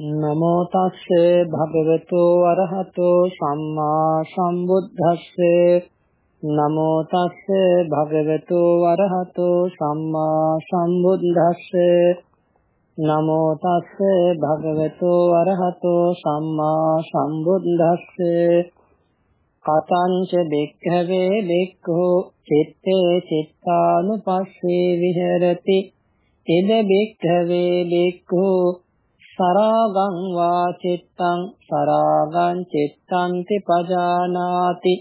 නමෝ තස්සේ භගවතු අරහතෝ සම්මා සම්බුද්දස්සේ. නමෝ තස්සේ භගවතු අරහතෝ සම්මා සම්බුද්දස්සේ. නමෝ තස්සේ භගවතු අරහතෝ සම්මා සම්බුද්දස්සේ. කතංච බික්ඛවේ බික්ඛෝ චිත්තේ චිත්තානුපස්සේ විහෙරති. ඉද බික්ඛවේ බික්ඛෝ සරාගං වා චිත්තං සරාගං චිත්තං තිපජානාති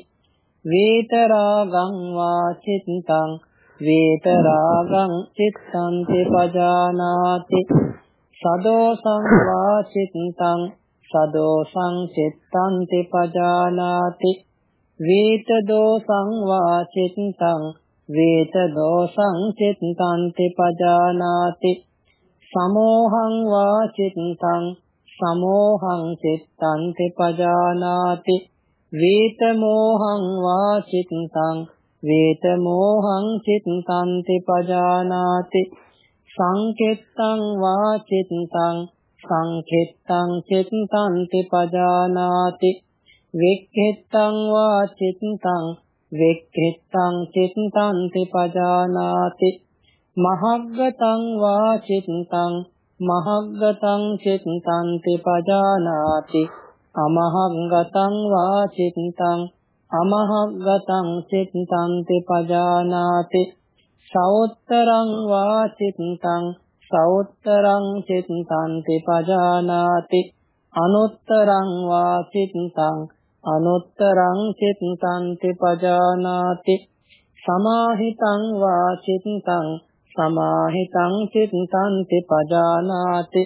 වේතරාගං වා චිත්තං වේතරාගං චිත්තං තිපජානාති සදෝසං වා චිත්තං සදෝසං චිත්තං තිපජානාති වේත දෝසං වා චිත්තං වේත දෝසං චිත්තං තිපජානාති සමෝහං වා චිත්තං සමෝහං චිත්තං තපජානාති වේතමෝහං වා චිත්තං වේතමෝහං චිත්තං තපජානාති සංකෙත්තං වා චිත්තං සංකෙත්තං චිත්තං තපජානාති වික්ඛෙත්තං වා චිත්තං වික්ඛෙත්තං චිත්තං තපජානාති මහග්ගතං වා චිත්තං මහග්ගතං චිත්තං තිපජානාති අමහග්ගතං වා චිත්තං අමහග්ගතං චිත්තං තිපජානාති සෞත්තරං වා චිත්තං සෞත්තරං චිත්තං තිපජානාති අනුත්තරං වා චිත්තං අනුත්තරං චිත්තං තිපජානාති සමාහිතං වා චිත්තං සමාහිතං චිත්තං තිපජානාති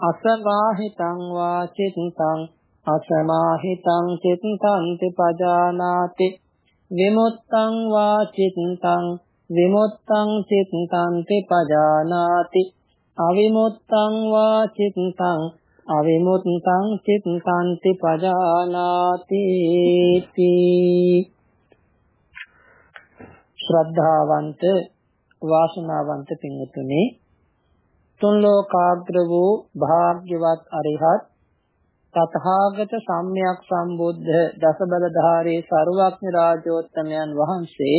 අසමාහිතං වා චිත්තං අසමාහිතං චිත්තං තිපජානාති විමුත්තං වා චිත්තං විමුත්තං චිත්තං තිපජානාති අවිමුත්තං වා චිත්තං අවිමුත්තං චිත්තං තිපජානාති ශ්‍රද්ධාවන්ත වාසනාවන්ත පින්වතුනි තුන් ලෝකාග්‍ර වූ භාග්‍යවත් අරිහත් තථාගත සම්්‍යක් සම්බුද්ධ දසබලධාරී සරුවක්ඥ රාජෝත්තමයන් වහන්සේ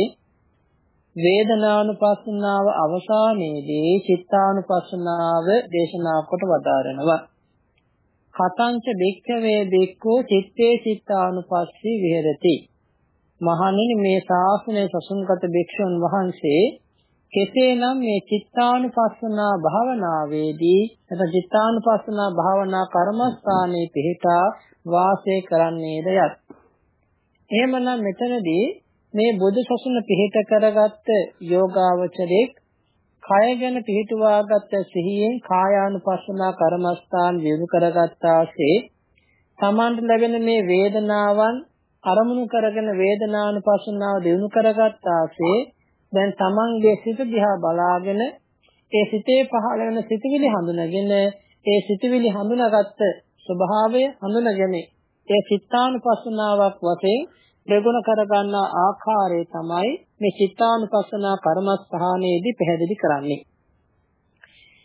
වේදනානුපස්සනාව අවසානයේදී චිත්තානුපස්සනාව දේශනා කොට වදාරනවා. කතංච බික්ඛවේ බික්ඛෝ චිත්තේ චිත්තානුපස්සී විහෙරති. මහණෙනි මේ ශාසනයේ සසුන්ගත භික්ෂුන් වහන්සේ කෙසේනම් මේ චිත්තානුපස්සනා භාවනාවේදී නැත්නම් චිත්තානුපස්සනා භාවනා කර්මස්ථානයේ පිහිටා වාසය කරන්නේද යත්. එහෙමනම් මෙතනදී මේ බුදු සසුන පිහිට කරගත්ත යෝගාවචරෙක් කය ගැන පිහිටුවාගත්ත සිහියෙන් කායානුපස්සනා කර්මස්ථාන දිනු කරගත්තාසේ තමන්ට ලැබෙන මේ වේදනාවන් අරමුණු කරගෙන වේදනානුපස්සනාව දිනු කරගත්තාසේ දැන් තමන්ගේ සිත දිහා බලාගෙන ඒ සිතේ පහළ වෙන සිතවිලි හඳුනගෙන ඒ සිතවිලි හඳුනාගත්ත ස්වභාවය හඳුනගෙන ඒ චිත්තානුපස්සනාවක් වශයෙන් ප්‍රගුණ කරගන්නා ආකාරය තමයි මේ චිත්තානුපස්සනා කර්මස්ථානයේදී පැහැදිලි කරන්නේ.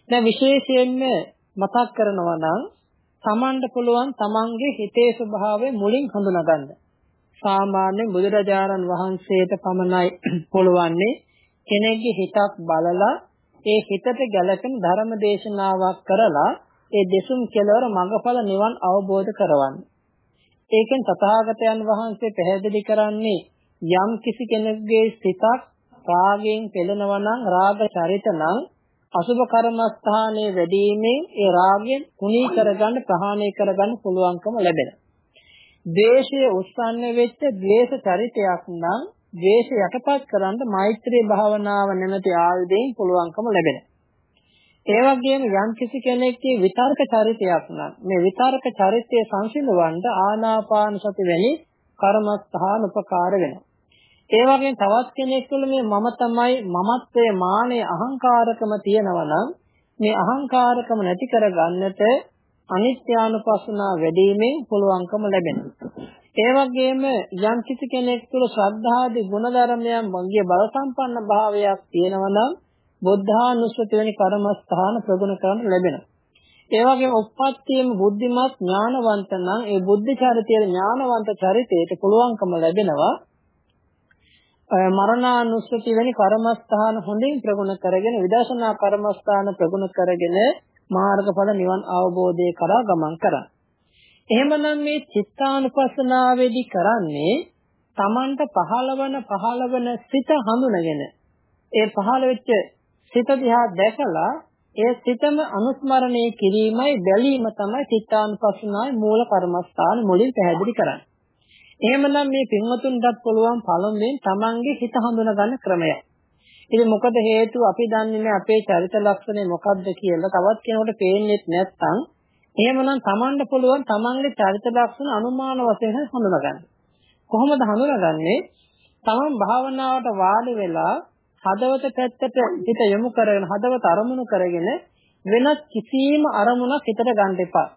දැන් විශේෂයෙන්ම මතක් කරනවා නම් තමන්ට පුළුවන් තමන්ගේ හිතේ ස්වභාවය මුලින් හඳුනාගන්න. සාමාන්‍ය බුදුරජාණන් වහන්සේට පමණයි පුළුවන්නේ කෙනෙක්ගේ හිතක් බලලා ඒ හිතට ගැළපෙන ධර්ම දේශනාවක් කරලා ඒ දෙසුම් කෙලවර මඟඵල නිවන් අවබෝධ කරවන්න. ඒකෙන් තථාගතයන් වහන්සේ පැහැදිලි කරන්නේ යම් කිසි කෙනෙකුගේ සිතක් රාගයෙන් පෙළෙනවා නම් රාග චරිත නම් අසුභ කර්මස්ථානයේ වැඩිීමෙන් ඒ රාගයෙන් කුණී කරගන්න ප්‍රහාණය කරගන්න පුළුවන්කම ලැබෙනවා. ද්වේෂය උස්සන්න වෙච්ච ද්වේෂ චරිතයක් නම් ද්වේෂ යටපත් කරන්න මෛත්‍රී භාවනාව නැමැති ආයුධයෙන් පුළුවන්කම ලැබෙනවා. ඒ වගේම යම් කිසි කෙනෙක්ගේ විතර්ක චරිතයක් නම් මේ විතර්ක චරිතය සංසිඳවන්න ආනාපාන සති වැනි කර්මස්ථාන උපකාර වෙනවා. ඒ වගේම තවත් කෙනෙක් තුළ මේ මම තමයි මමත්වයේ මානෙ අහංකාරකම තියෙනවා නම් මේ අහංකාරකම නැති කරගන්නට අනිත්‍යානුපස්සනා වැඩිමෙන් පුළුවන්කම ලැබෙනවා. ඒ වගේම යම් කිසි කෙනෙක් තුළ ශ්‍රද්ධාදී ගුණධර්මයන් මගේ බල සම්පන්න භාවයක් තියෙනවා නම් බුද්ධානුස්සති වෙනි කර්මස්ථාන ප්‍රගුණ කරන්න ලැබෙනවා. ඒ වගේම උප්පත්තියම බුද්ධිමත් ඥානවන්ත නම් ඒ බුද්ධ චරිතයේ ඥානවන්ත චරිතයට පුළුවන්කම ලැබෙනවා මරණානුස්සති වැනි කර්මස්ථාන හොඳින් ප්‍රගුණ කරගෙන විදර්ශනා කර්මස්ථාන ප්‍රගුණ කරගෙන මාර්ගඵල නිවන් අවබෝධය කරා ගමන් කරා. එහෙමනම් මේ චිත්තානුපස්සනාවේදී කරන්නේ Tamanට පහළවන පහළවන සිත හඳුනගෙන ඒ පහළ වෙච්ච සිත දිහා දැකලා ඒ සිතම අනුස්මරණය කිරීමයි බැලීම තමයි චිත්තානුපස්සනාවේ මූල කර්මස්ථාන මුලින් පැහැදිලි කරන්නේ. එහෙමනම් මේ පින්වතුන්ටත් පුළුවන් පළමුවෙන් තමන්ගේ හිත හඳුනා ගන්න ක්‍රමය. ඉතින් මොකද හේතුව අපි දන්නේ නැහැ අපේ චරිත ලක්ෂණය මොකක්ද කියලා තවත් කෙනෙකුට පේන්නේ නැත්නම් එහෙමනම් තමන්ට පුළුවන් තමන්ගේ චරිත ලක්ෂණ අනුමාන වශයෙන් හඳුනා ගන්න. කොහොමද හඳුනාගන්නේ? තමන් භාවනාවට වාඩි වෙලා හදවත පැත්තට හිත යොමු කරගෙන හදවත අරමුණු කරගෙන වෙනත් කිසිම අරමුණක් හිතට ගන්න එපා.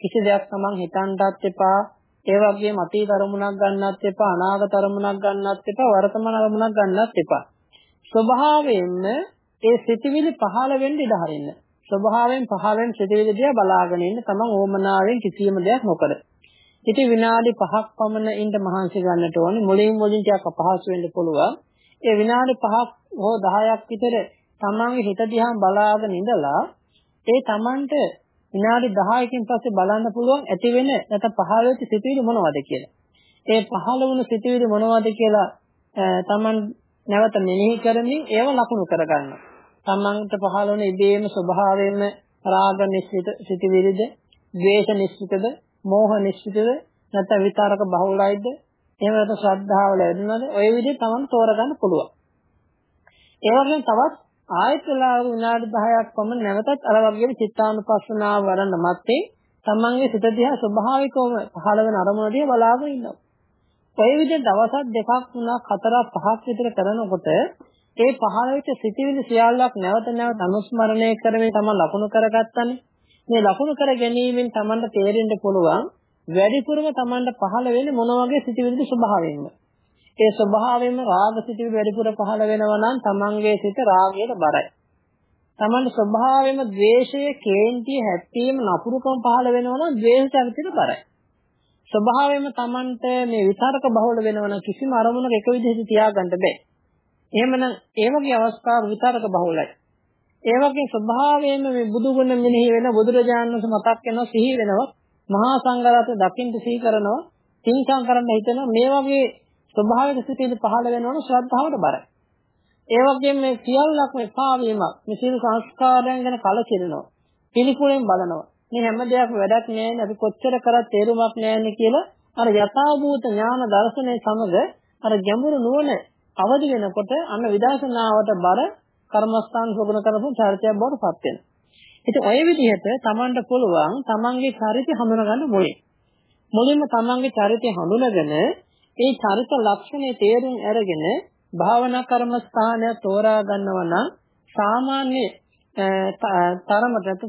කිසි දෙයක් තමන් හිතන්නත් එපා. ඒ වගේම අතීත අරමුණක් ගන්නත් එපා, අනාගත අරමුණක් ගන්නත් එපා, වර්තමාන අරමුණක් ගන්නත් එපා. ස්වභාවයෙන්ම ඒ සිතිවිලි පහළ වෙන්න ඉඩ හරින්න. ස්වභාවයෙන් පහළ වෙන සිතිවිලි දිහා බලාගෙන ඉන්න තමන් ඕමනාවෙන් කිසියම් දෙයක් නොකර. ඉතින් විනාඩි 5ක් පමණ ඉන්න මහන්සි ගන්නට ඕනේ. මුලින් මුලින් ටිකක් අපහසු වෙන්න පුළුවන්. ඒ විනාඩි 5ක් හෝ 10ක් විතර තමන්ගේ හිත දිහා බලාගෙන ඉඳලා ඒ තමන්ට විනාඩි 10කින් පස්සේ බලන්න පුළුවන් ඇති වෙන නැත්නම් පහළ වෙච්ච සිතුවිලි මොනවද කියලා. ඒ පහළ වුණු සිතුවිලි මොනවද කියලා තමන් නැවත මෙනෙහි කරමින් ඒව ලකුණු කරගන්නවා. තමන්ට පහළ වුණ ඉබේම ස්වභාවයෙන්ම රාග නිශ්චිත සිතුවිලිද, ද්වේෂ නිශ්චිතද, මෝහ නිශ්චිතද, නැත්නම් විතරක බහුලයිද, එහෙම නැත්නම් ශ්‍රද්ධාව ලැබුණාද? ඔය විදිහට තමන් තෝරගන්න පුළුවන්. ඒ වගේම තවත් ආයතලා විනාඩි 10ක් පමණ නැවතත් අර වගේම චිත්තානුපස්සනාව වඩන්න මත්තේ තමන්ගේ සිත දිහා ස්වභාවිකවම පහළ වෙන අරමුණ දිහා බලාගෙන ඉන්නවා. ඒ විදිහට දවසක් දෙකක් තුනක් හතරක් පහක් විතර කරනකොට ඒ පහළ වෙච්ච සිතිවිලි සියල්ලක් නැවත නැවත අනුස්මරණය කරමින් තමයි ලකුණු කරගත්තනේ. මේ ලකුණු කර ගැනීමෙන් තමන්ට තේරෙන්න පුළුවන් වැඩිපුරම තමන්ට පහළ වෙන්නේ මොන වගේ සිතිවිලිද ස්වභාවයෙන්ම. ඒ ස්වභාවයෙන්ම රාග සිතිවිලි වැඩිපුර පහළ වෙනවා නම් තමන්ගේ සිත රාගයට බරයි. තමන්ගේ ස්වභාවයෙන්ම ද්වේෂය, කේන්තිය, හැප්පීම, නපුරුකම පහළ වෙනවා නම් ද්වේෂ චරිතයට බරයි. ස්වභාවයෙන්ම තමන්ට මේ විතරක බහුල වෙනවා නම් කිසිම අරමුණක එක විදිහට තියාගන්න බෑ. එහෙමනම් ඒ වගේ අවස්ථා විතරක බහුලයි. ඒ වගේ ස්වභාවයෙන්ම මේ බුදු ගුණ මෙනෙහි වෙන බුදුරජාණන් වහන්සේ මතක් වෙනවා සිහි වෙනවා මහා සංඝරත්න දකින්න සිහි කරනවා තින්කම් කරන්න හිතෙනවා මේ වගේ ස්වභාවික සිතිවිලි පහළ වෙනවනම් ශ්‍රද්ධාවට බරයි. ඒ වගේම මේ සියල්ලක්ම එපා වීමක් මේ සියලු සංස්කාරයන් ගැන කලකිරෙනවා. පිළිකුලෙන් බලනවා. මේ හැම දෙයක්ම වැඩක් නෑනේ අපි කොච්චර කරත් තේරුමක් නෑනේ කියලා අර යථාභූත ඥාන දර්ශනය සමග අර ගැඹුරු නුවණ අවදි වෙනකොට අන්න විදර්ශනාවට බර කර්මස්ථාන සුගුණ කරපු චරිතයක් බවට පත් වෙනවා. ඉතින් ඔය විදිහට Tamanට පුළුවන් Tamanගේ චරිතය හඳුනගන්න මුලින්. මුලින්ම Tamanගේ චරිතය හඳුනගෙන ඒ චරිත ලක්ෂණේ තේරුම් අරගෙන භාවනා කර්මස්ථානය තෝරා ගන්නවා නම් සාමාන්‍ය තරමට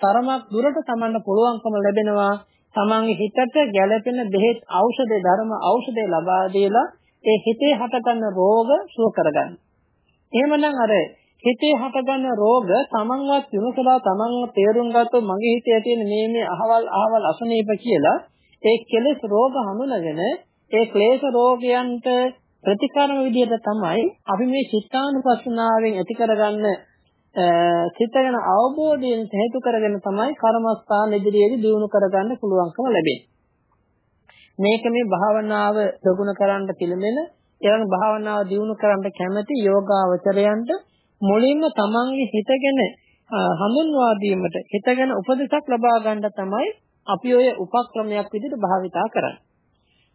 තරමක් දුරට තමන්ට පුළුවන්කම ලැබෙනවා තමන්ගේ හිතට ගැළපෙන බෙහෙත් ඖෂධ ධර්ම ඖෂධය ලබා දීලා ඒ හිතේ හටගන්න රෝග සුව කරගන්න. එහෙමනම් අර හිතේ හටගන්න රෝග තමන්වත් විමසලා තමන්ව තේරුම් ගත්තොත් මගේ හිතේ තියෙන මේ මේ අහවල් අහවල් අසනීප කියලා ඒ කෙලෙස් රෝග හඳුනගෙන ඒ ක්ලේශ රෝගයන්ට ප්‍රතිකාරම විදිහට තමයි අපි මේ චිත්තානුපස්සනාවෙන් ඇති කරගන්න සිත ගැන අවබෝධයෙන් හේතු කරගෙන තමයි කර්මස්ථාන ඉදිරියේදී දියුණු කරගන්න පුළුවන්කම ලැබෙන්නේ. මේක මේ භාවනාව ප්‍රගුණ කරන්න පිළිමෙන එවන භාවනාව දියුණු කරන්න කැමති යෝගාවචරයන්ට මුලින්ම තමන්ගේ හිතගෙන හඳුන්වා දීමට හිතගෙන උපදෙසක් ලබා ගන්න තමයි අපි ඔය උපක්‍රමයක් විදිහට භාවිතා කරන්නේ.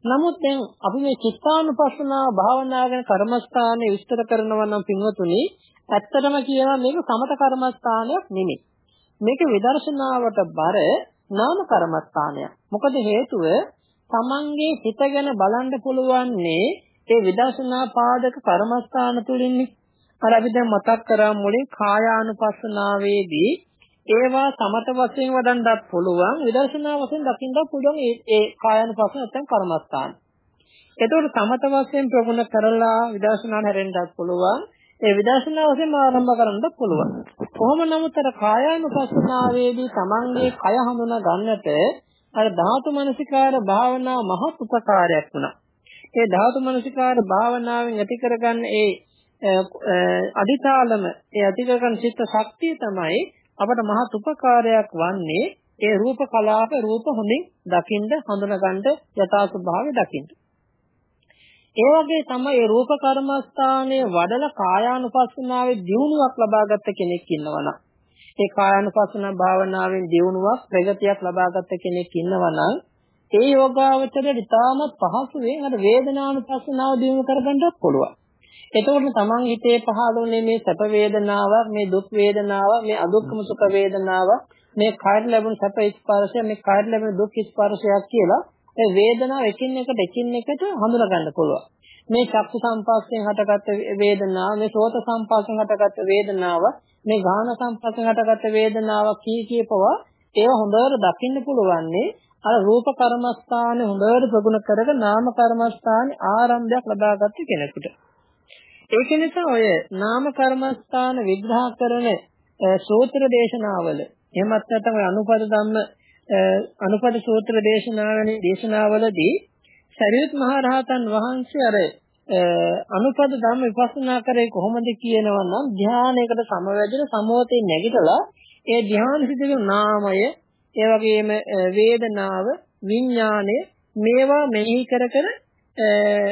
නමුත් දැන් අපි මේ චිත්තානුපස්සනාව භාවනා ගැන කර්මස්ථානයේ විස්තර කරනවා නම් පින්වතුනි ඇත්තටම කියනවා මේක සමත කර්මස්ථානයක් නෙමෙයි. මේක විදර්ශනාවට බර නාම කර්මස්ථානයක්. මොකද හේතුව තමන්ගේ හිත ගැන බලන්න පුළුවන්නේ ඒ විදර්ශනා පාදක කර්මස්ථාන තුලින්නේ. අර අපි දැන් මතක් කරා මුලින් කායානුපස්සනාවේදී ඒවා සමත වශයෙන් වඩන්නත් පුළුවන් විදර්ශනා වශයෙන් දකින්නත් පුළුවන් ඒ ඒ කායानुපස්සන නැත්නම් කර්මස්ථාන. එතකොට සමත වශයෙන් ප්‍රගුණ කරලා විදර්ශනාට හැරෙන්නත් පුළුවන්. ඒ විදර්ශනා වශයෙන් ආරම්භ කරන්න පුළුවන්. කොහොම නමුත් අර කායානුපස්සනාවේදී තමන්ගේ කය හඳුනා ගන්නට අර ධාතු මනසිකාර භාවනාව මහත් උපකාරයක් වුණා. ඒ ධාතු මනසිකාර භාවනාවෙන් ඇති කරගන්න ඒ අදිතාලම ඒ ඇති කරගන්න චිත්ත ශක්තිය තමයි අපට මහත් උපකාරයක් වන්නේ ඒ රූප කලාප රූප හොඳින් දකින්න හඳුනගන්න යථා ස්වභාවය දකින්න. ඒ වගේ තමයි ඒ රූප කර්මස්ථානයේ වඩල කායානුපස්සනාවේ දියුණුවක් ලබාගත් කෙනෙක් ඉන්නවනම් ඒ කායානුපස්සන භාවනාවෙන් දියුණුවක් ප්‍රගතියක් ලබාගත් කෙනෙක් ඉන්නවනම් ඒ යෝගාවචරයට ඉතාමත් පහසුවෙන් අර වේදනානුපස්සනාව දියුණු කරගන්නත් පුළුවන්. එතකොට තමන් හිතේ පහළුනේ මේ සැප වේදනාවක්, මේ දුක් වේදනාවක්, මේ අදුක්කම සුඛ වේදනාවක්, මේ කායර ලැබුණු සැප ස්පර්ශය, මේ කායර ලැබුණු දුක් ස්පර්ශයක් කියලා ඒ වේදනාව එකින් එකට එකින් එකට හඳුනා ගන්න පුළුවන්. මේ චක්කු සංපස්යෙන් හටගත්ත වේදනාව, මේ සෝත සංපස්යෙන් හටගත්ත වේදනාව, මේ ගාහන සංපස්යෙන් හටගත්ත වේදනාව කී කීපවා ඒවා හොඳට දකින්න පුළුවන්නේ අර රූප කර්මස්ථානේ හොඳට ප්‍රගුණ කරගෙන නාම කර්මස්ථානේ ආරම්භයක් ලබාගත්ත කෙනෙකුට. ඒක නිසා ඔය නාම කර්මස්ථාන විග්‍රහ කරන සූත්‍ර දේශනාවල එහෙමත් නැත්නම් ඔය අනුපද ධම්ම අනුපද සූත්‍ර දේශනාවනේ දේශනාවලදී සරියුත් මහ රහතන් වහන්සේ අර අනුපද ධම්ම විපස්සනා කරේ කොහොමද කියනවා නම් ධානයකට සමවැදෙන සමෝතේ නැගිටලා ඒ ධානය සිදුවු නාමය ඒ වගේම වේදනාව විඥාණය මේවා මෙහි කර කර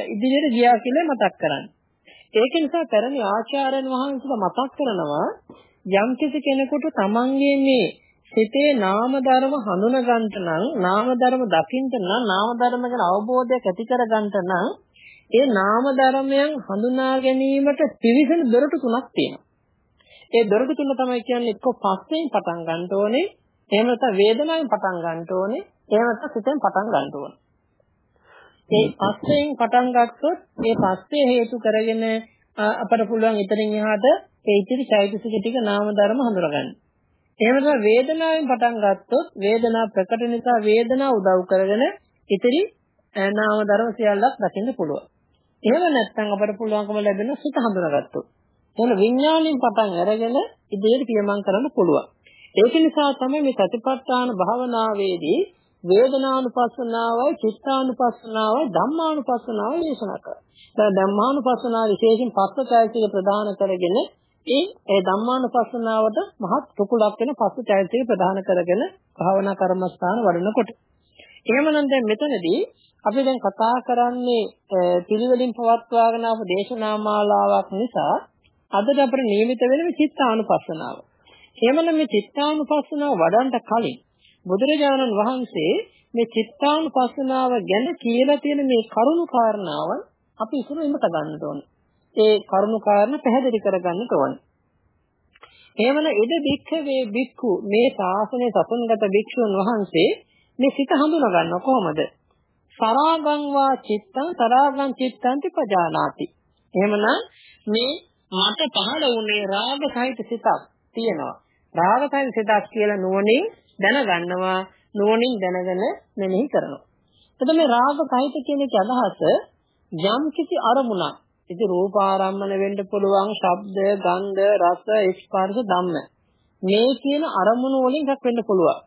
ඉදිරියට ගියා කියලා මතක් කරන්නේ. ඒක නිසා පැරණි ආචාර්යන් වහන්සේලා මතක් කරනවා යම් කෙනෙකුට තමන්ගේ මේ සිතේ නාම ධර්ම හඳුන ගන්නට නම් නාම ධර්ම දකින්න නම් නාම ධර්ම ගැන අවබෝධයක් ඇති කර ගන්නට නම් ඒ නාම ධර්මයන් හඳුනා ගැනීමට පිවිසෙන දොරටු තුනක් තියෙනවා. ඒ දොරටු තුන තමයි කියන්නේ එක්ක පස්යෙන් පටන් ගන්න ඕනේ, එහෙම නැත්නම් වේදනාවෙන් පටන් ගන්න ඕනේ, එහෙම නැත්නම් සිතෙන් පටන් ගන්න ඕනේ. ඒ පස්යෙන් පටන් ගත්තොත් ඒ පස්සේ හේතු කරගෙන අපට පුළුවන් ඉතින් එහාට ඒ ඉතිරි චෛතසික ටික නාම ධර්ම හඳුනගන්න. එහෙම නැත්නම් වේදනාවෙන් පටන් ගත්තොත් වේදනා ප්‍රකට නිසා වේදනාව උදව් කරගෙන ඉතිරි නාම ධර්ම සියල්ලක් දකින්න පුළුවන්. එහෙම නැත්නම් අපට පුළුවන්කම ලැබෙන සිත හඳුනාගත්තොත්. එහෙනම් විඥාණයෙන් පටන් අරගෙන ඉදිරියට පියමන් කරන්න පුළුවන්. ඒක නිසා තමයි මේ සතිපට්ඨාන භාවනාවේදී වේදනානුපස්සනාවයි චිත්තානුපස්සනාවයි ධම්මානුපස්සනාවයි දේශනා කරන්නේ. දැන් ධම්මානුපස්සනාව විශේෂයෙන් පස්සචෛතසික ප්‍රදාන කරගෙන ඒ ඒ ධම්මානුපස්සනාවට මහත් කුකුලක් වෙන පස්සචෛතසික ප්‍රදාන කරගෙන භාවනා කර්මස්ථාන වඩනකොට. එහෙමනම් දැන් මෙතනදී අපි දැන් කතා කරන්නේ පිළිවෙලින් පවත්වාගෙන ආපු දේශනා මාලාවක් නිසා අදට අපිට නියමිත වෙන මේ චිත්තානුපස්සනාව. එහෙමනම් මේ චිත්තානුපස්සනාව වඩන්න කලින් බුදුරජාණන් වහන්සේ මේ චිත්තානුපස්සනාව ගැන කියලා තියෙන මේ කරුණු කාරණාවන් අපි ඉස්සර ඉමත ගන්න ඕනේ. ඒ කරුණු කාරණා පැහැදිලි කරගන්න ඕනේ. එවන ඉද බික්ඛවේ බික්ඛු මේ ශාසනයේ සසුන්ගත භික්ෂුන් වහන්සේ මේ සිත හඳුනා ගන්න කොහොමද? සරාගං වා චිත්තං සරාගං චිත්තං පජානාති. එහෙමනම් මේ මට පහළ වුණේ රාග සහිත සිතක් තියෙනවා. රාග සහිත සිතක් කියලා නුවණින් දැනගන්නවා නුවණින් දැනගෙන මෙනෙහි කරනවා. එතකොට මේ රාග සහිත කියන එක අදහස යම් කිසි අරමුණක් ඉතින් රූපාරම්මන වෙන්න පුළුවන් ශබ්ද ගන්ධ රස ස්පර්ශ ධම්ම. මේ කියන අරමුණු වලින් එකක් වෙන්න පුළුවන්.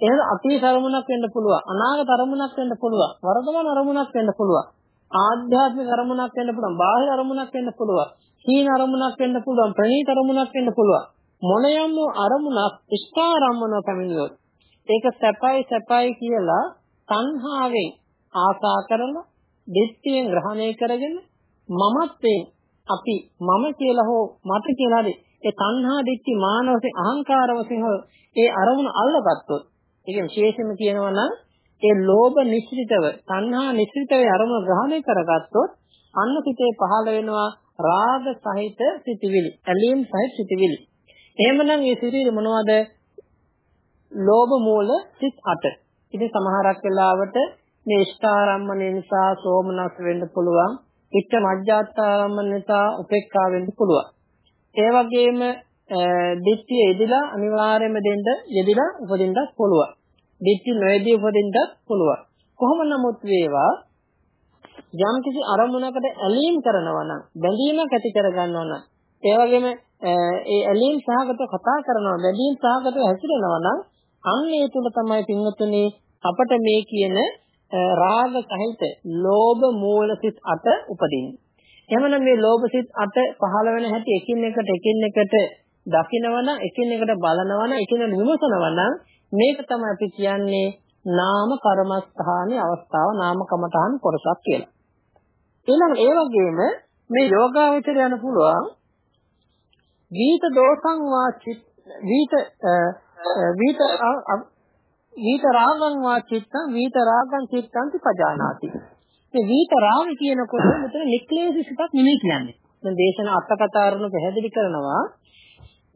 එහෙනම් අතීත අරමුණක් වෙන්න පුළුවන්. අනාගත අරමුණක් වෙන්න පුළුවන්. වර්තමාන අරමුණක් වෙන්න පුළුවන්. ආධ්‍යාත්මික අරමුණක් වෙන්න පුළුවන්. බාහිර අරමුණක් වෙන්න පුළුවන්. හීන අරමුණක් වෙන්න පුළුවන්. ප්‍රණීත අරමුණක් වෙන්න පුළුවන්. මොනියම් අරමුණක් ඉෂ්ඨාරම්මන පැමිණියොත් ඒක සැපයි සැපයි කියලා සංහාවෙන් ආසා කරලා දිට්ඨියෙන් ග්‍රහණය කරගෙන මමත්වයෙන් අපි මම කියලා හෝ මට කියලා හරි ඒ තණ්හා දිට්ඨි මාන වශයෙන් අහංකාර වශයෙන් හෝ ඒ අරමුණ අල්ලගත්තොත් ඒක විශේෂයෙන්ම කියනවා නම් ඒ ලෝභ නිශ්චිතව තණ්හා නිශ්චිතව අරමුණ ග්‍රහණය කරගත්තොත් අන්න සිතේ පහළ වෙනවා රාග සහිත සිතිවිලි ඇලීම් සහිත සිතිවිලි. එහෙමනම් මේ සිතිවිලි මොනවද? ලෝභ මූල සිත් 8 ඉතින් සමහරක් වෙලාවට මේ ඉෂ්ඨාරම්මණය නිසා සෝමනස් වෙන්න පුළුවන්. ඉච්ඡ මජ්ජාත්තාරම්මන නිසා උපේක්ඛා වෙන්න පුළුවන්. ඒ වගේම දිට්ඨිය එදිලා අනිවාර්යයෙන්ම දෙන්න යෙදිලා උපදින්නත් පුළුවන්. දිට්ඨි නොයදී උපදින්නත් පුළුවන්. කොහොම නමුත් වේවා යම් කිසි අරමුණකට ඇලීම් කරනවා නම් බැඳීමක් ඇති කර ගන්නවා නම් ඒ වගේම ඒ ඇලීම් සහගත කතා කරනවා, බැඳීම් සහගත හැසිරෙනවා නම් අන්න ඒ තුල තමයි පින්වතුනි අපට මේ කියන රාග සහිත ලෝභ මූල සිත් අට උපදින්නේ. එහෙමනම් මේ ලෝභ සිත් අට පහළ වෙන හැටි එකින් එකට එකින් එකට දකිනවනම් එකින් එකට බලනවනම් එකින් විමසනවනම් මේක තමයි අපි කියන්නේ නාම කර්මස්ථානයේ අවස්ථාව නාම කමඨහන් කොටසක් කියලා. ඊළඟ ඒ වගේම මේ යෝගාවචර යන පුළුවන් වීත දෝසං වාචිත් වීත වීත වීත රාගං වාචිත්තං වීත රාගං චිත්තං පජානාති මේ වීත රාග කියනකොට මෙතන නික්ලේශ සිතක් නෙමෙයි කියන්නේ. දැන් දේශන අටකතාරුණු පැහැදිලි කරනවා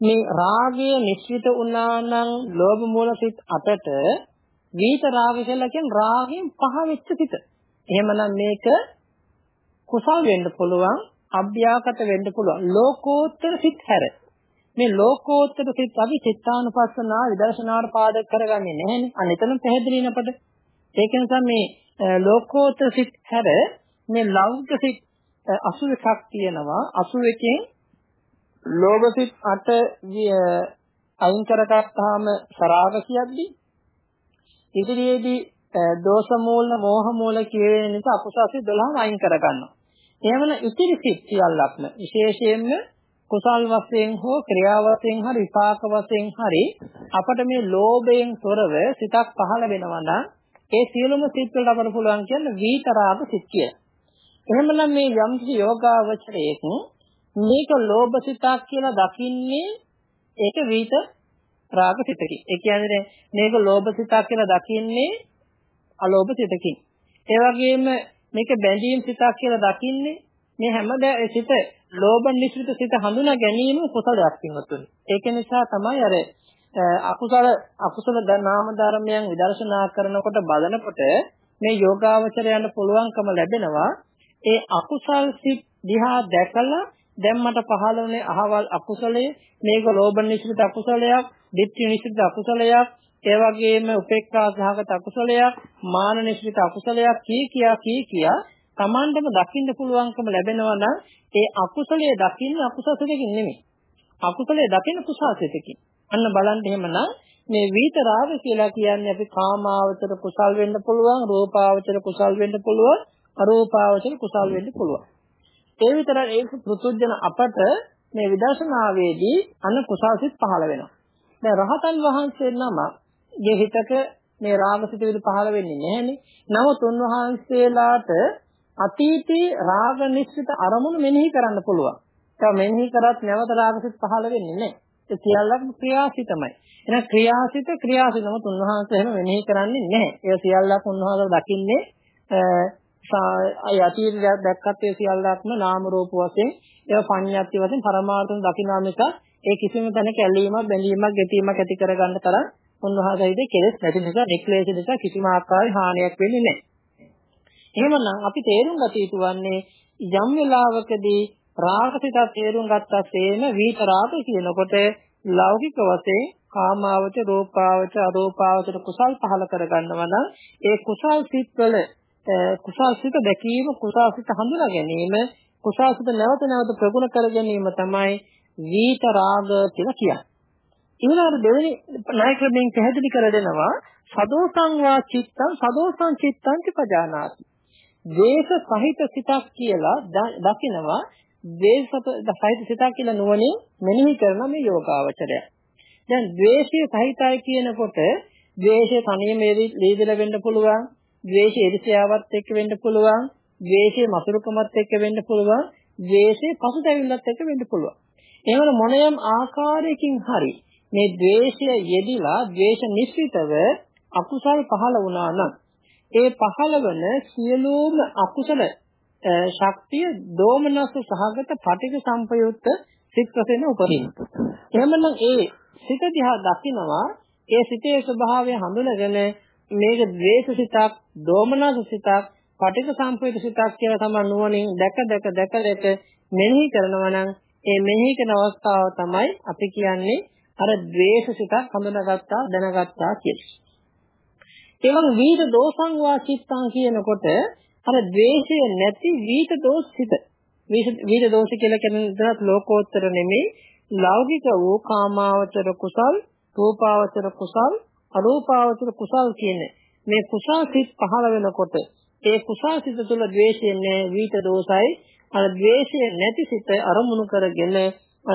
මේ රාගය නිශ්චිත වුණා නම් ලෝභ මූල සිත් අටට වීත රාග කියලා කියන්නේ රාගයෙන් පහ වෙච්ච සිත. එහෙමනම් මේක කුසල් වෙන්න පුළුවන්, අභ්‍යාකට වෙන්න පුළුවන්. ලෝකෝත්තර සිත් හැර. මේ ලෝකෝත්තර සිත් අපි චිත්තානුපස්සනා විදර්ශනාවට පාදක කරගන්නේ නැහැනේ. අනිතනම් පැහැදිලි නපද. ඒක නිසා මේ ලෝකෝත්තර සිත් හැර මේ ලෞකික සිත් 81ක් තියෙනවා 81කින් ලෝභ සිත් 8 අයින් කරගත්තාම සරාග කියද්දි ඉදිරියේදී දෝෂ මූල මෝහ මූල කියන නිසා අකුසල සිත් 12ම අයින් කරගන්නවා. එහෙමනම් ඉතිරි සිත් සියල්ලක්ම විශේෂයෙන්ම කුසල් වශයෙන් හෝ ක්‍රියා වශයෙන් හරි විපාක වශයෙන් හරි අපට මේ ලෝභයෙන් තොරව සිතක් පහළ වෙනවා නම් ඒ සියලුම සිත් වලට අපට පුළුවන් කියන්නේ විතරාග සිත් කියලා. එහෙමනම් මේ යම් යෝගාවචරයේක මේක ලෝභ සිතක් කියලා දකින්නේ ඒක විත රාග සිතකින්. ඒ කියන්නේ මේක ලෝභ සිතක් කියලා දකින්නේ අලෝභ සිතකින්. ඒ වගේම මේක බැඳීම් සිතක් කියලා දකින්නේ මේ හැමදේ සිත ලෝභ නිශ්චිත සිත හඳුනා ගැනීම කුසලයක් පින්වතුනි. ඒක නිසා තමයි අර අකුසල අකුසල නාම ධර්මයන් විදර්ශනා කරනකොට බලනකොට මේ යෝගාවචරයන්ට පුළුවන්කම ලැබෙනවා ඒ අකුසල් සිත් දිහා දැකලා දැන් මට පහළ වුණේ අහවල් අකුසලයේ මේක ලෝභ නිශ්චිත අකුසලයක්, ditthi නිශ්චිත අකුසලයක්, ඒ වගේම උපේක්ඛා සහගත අකුසලයක්, මාන නිශ්චිත අකුසලයක් කී කියා කී කියා Tamandම දකින්න පුළුවන්කම ලැබෙනවා නම් ඒ අකුසලයේ දකින්න අකුසල සිතකින් නෙමෙයි. අකුසලයේ දකින්න කුසල සිතකින්. අන්න බලන්න එහෙමනම් මේ විතරාග කියලා කියන්නේ අපි කාමාවචර කුසල් වෙන්න පුළුවන්, රූපාවචර කුසල් වෙන්න පුළුවන්, අරූපාවචර කුසල් වෙන්න පුළුවන්. ඒ විතර ඒක පෘතුජන අපට මේ විදර්ශනාවේදී අන්න කුසල් සිත් පහළ වෙනවා. දැන් රහතන් වහන්සේ නම ගේ හිතක මේ රාගසිත විදි පහළ වෙන්නේ නැහැනේ. නමුත් උන්වහන්සේලාට අතීතේ රාග නිශ්චිත අරමුණු මෙනෙහි කරන්න පුළුවන්. ඒක මෙනෙහි කරත් නැවත රාගසිත පහළ වෙන්නේ නැහැ. ඒ සියල්ලක්ම ක්‍රියාසිතමයි. එහෙනම් ක්‍රියාසිත ක්‍රියාසිතම උන්වහන්සේ එහෙම මෙනෙහි කරන්නේ නැහැ. ඒ සියල්ලක් උන්වහන්සේ දකින්නේ අය අතීත දැක්කත් ඒ සියල්ලක්ම නාම රූප වශයෙන් ඒවා පඤ්ඤාත්ති වශයෙන් පරමාර්ථයෙන් දකිනා මිස ඒ කිසිම තැනක ඇලීමක් බැඳීමක් ගැටීමක් ඇති කරගන්න තරම් උන්වහන්සේගේ කෙලෙස් නැති නිසා නික්ලේශ නිසා කිසිම ආකාරයේ හානියක් වෙන්නේ නැහැ. එහෙමනම් අපි තේරුම් ගත යුතු වන්නේ යම් වෙලාවකදී රාගසිත තේරුම් ගත්තා සේම විතරාග කියනකොට ලෞකික වශයෙන් කාමාවච රූපාවච අරූපාවච කුසල් පහල කරගන්නවා නම් ඒ කුසල් සිත්වල කුසල් සිත දැකීම කුසල් සිත හඳුනා ගැනීම කුසල් සිත නැවත නැවත ප්‍රගුණ කර ගැනීම තමයි විතරාග කියලා කියන්නේ. ඊළඟට දෙවෙනි නායකයෙන් පැහැදිලි කර දෙනවා සදෝසං වා චිත්තං සදෝසං චිත්තං චපජානාති. ද්වේෂ සහිත සිතක් කියලා දකිනවා ද්වේෂ සහිත සිතක් කියලා නුවණින් මෙනෙහි කරන මේ යෝගාවචරය. දැන් ද්වේෂය සහිතයි කියනකොට ද්වේෂය තනියම ලීදලා වෙන්න පුළුවන්, ද්වේෂය ඉරිසියාවත් එක්ක වෙන්න පුළුවන්, ද්වේෂය මසුරුකමත් එක්ක වෙන්න පුළුවන්, ද්වේෂය පසුතැවිල්ලත් එක්ක වෙන්න පුළුවන්. එහෙම මොනියම් ආකාරයකින් හරි මේ ද්වේෂය යෙදිලා ද්වේෂ නිස්සිතව අකුසල් පහළ වුණා නම් ඒ පහළ වන සියලුම අකුසල ශක්තිය දෝමනස් සහගත පටික සම්පයුක්ත සිත් වශයෙන් උපදින. එහෙමනම් ඒ සිත දිහා දකිනවා ඒ සිතේ ස්වභාවය හඳුනගෙන මේක ද්වේෂ සිතක්, දෝමනස් සිතක්, පටික සම්පයුක්ත සිතක් කියලා තමයි නුවණින් දැක දැක දැක දැක මෙනෙහි කරනවා නම් ඒ මෙනෙහි කරන අවස්ථාව තමයි අපි කියන්නේ අර ද්වේෂ සිතක් හඳුනාගත්තා දැනගත්තා කියන්නේ. ඒ වගේ වීත දෝසං වාචිත්තං කියනකොට අර ද්වේෂය නැති වීත දෝෂිත වීර දෝෂ කියලා කියන දරත් ලෝකෝත්තර නෙමෙයි ලෞකික වූ කාමාවචර කුසල් රූපාවචර කුසල් අරූපාවචර කුසල් කියන මේ කුසල් සිත් පහළ වෙනකොට ඒ කුසල් සිත තුළ ද්වේෂය නැහැ වීත දෝෂයි. අර ද්වේෂය නැති සිත අරමුණු කරගෙන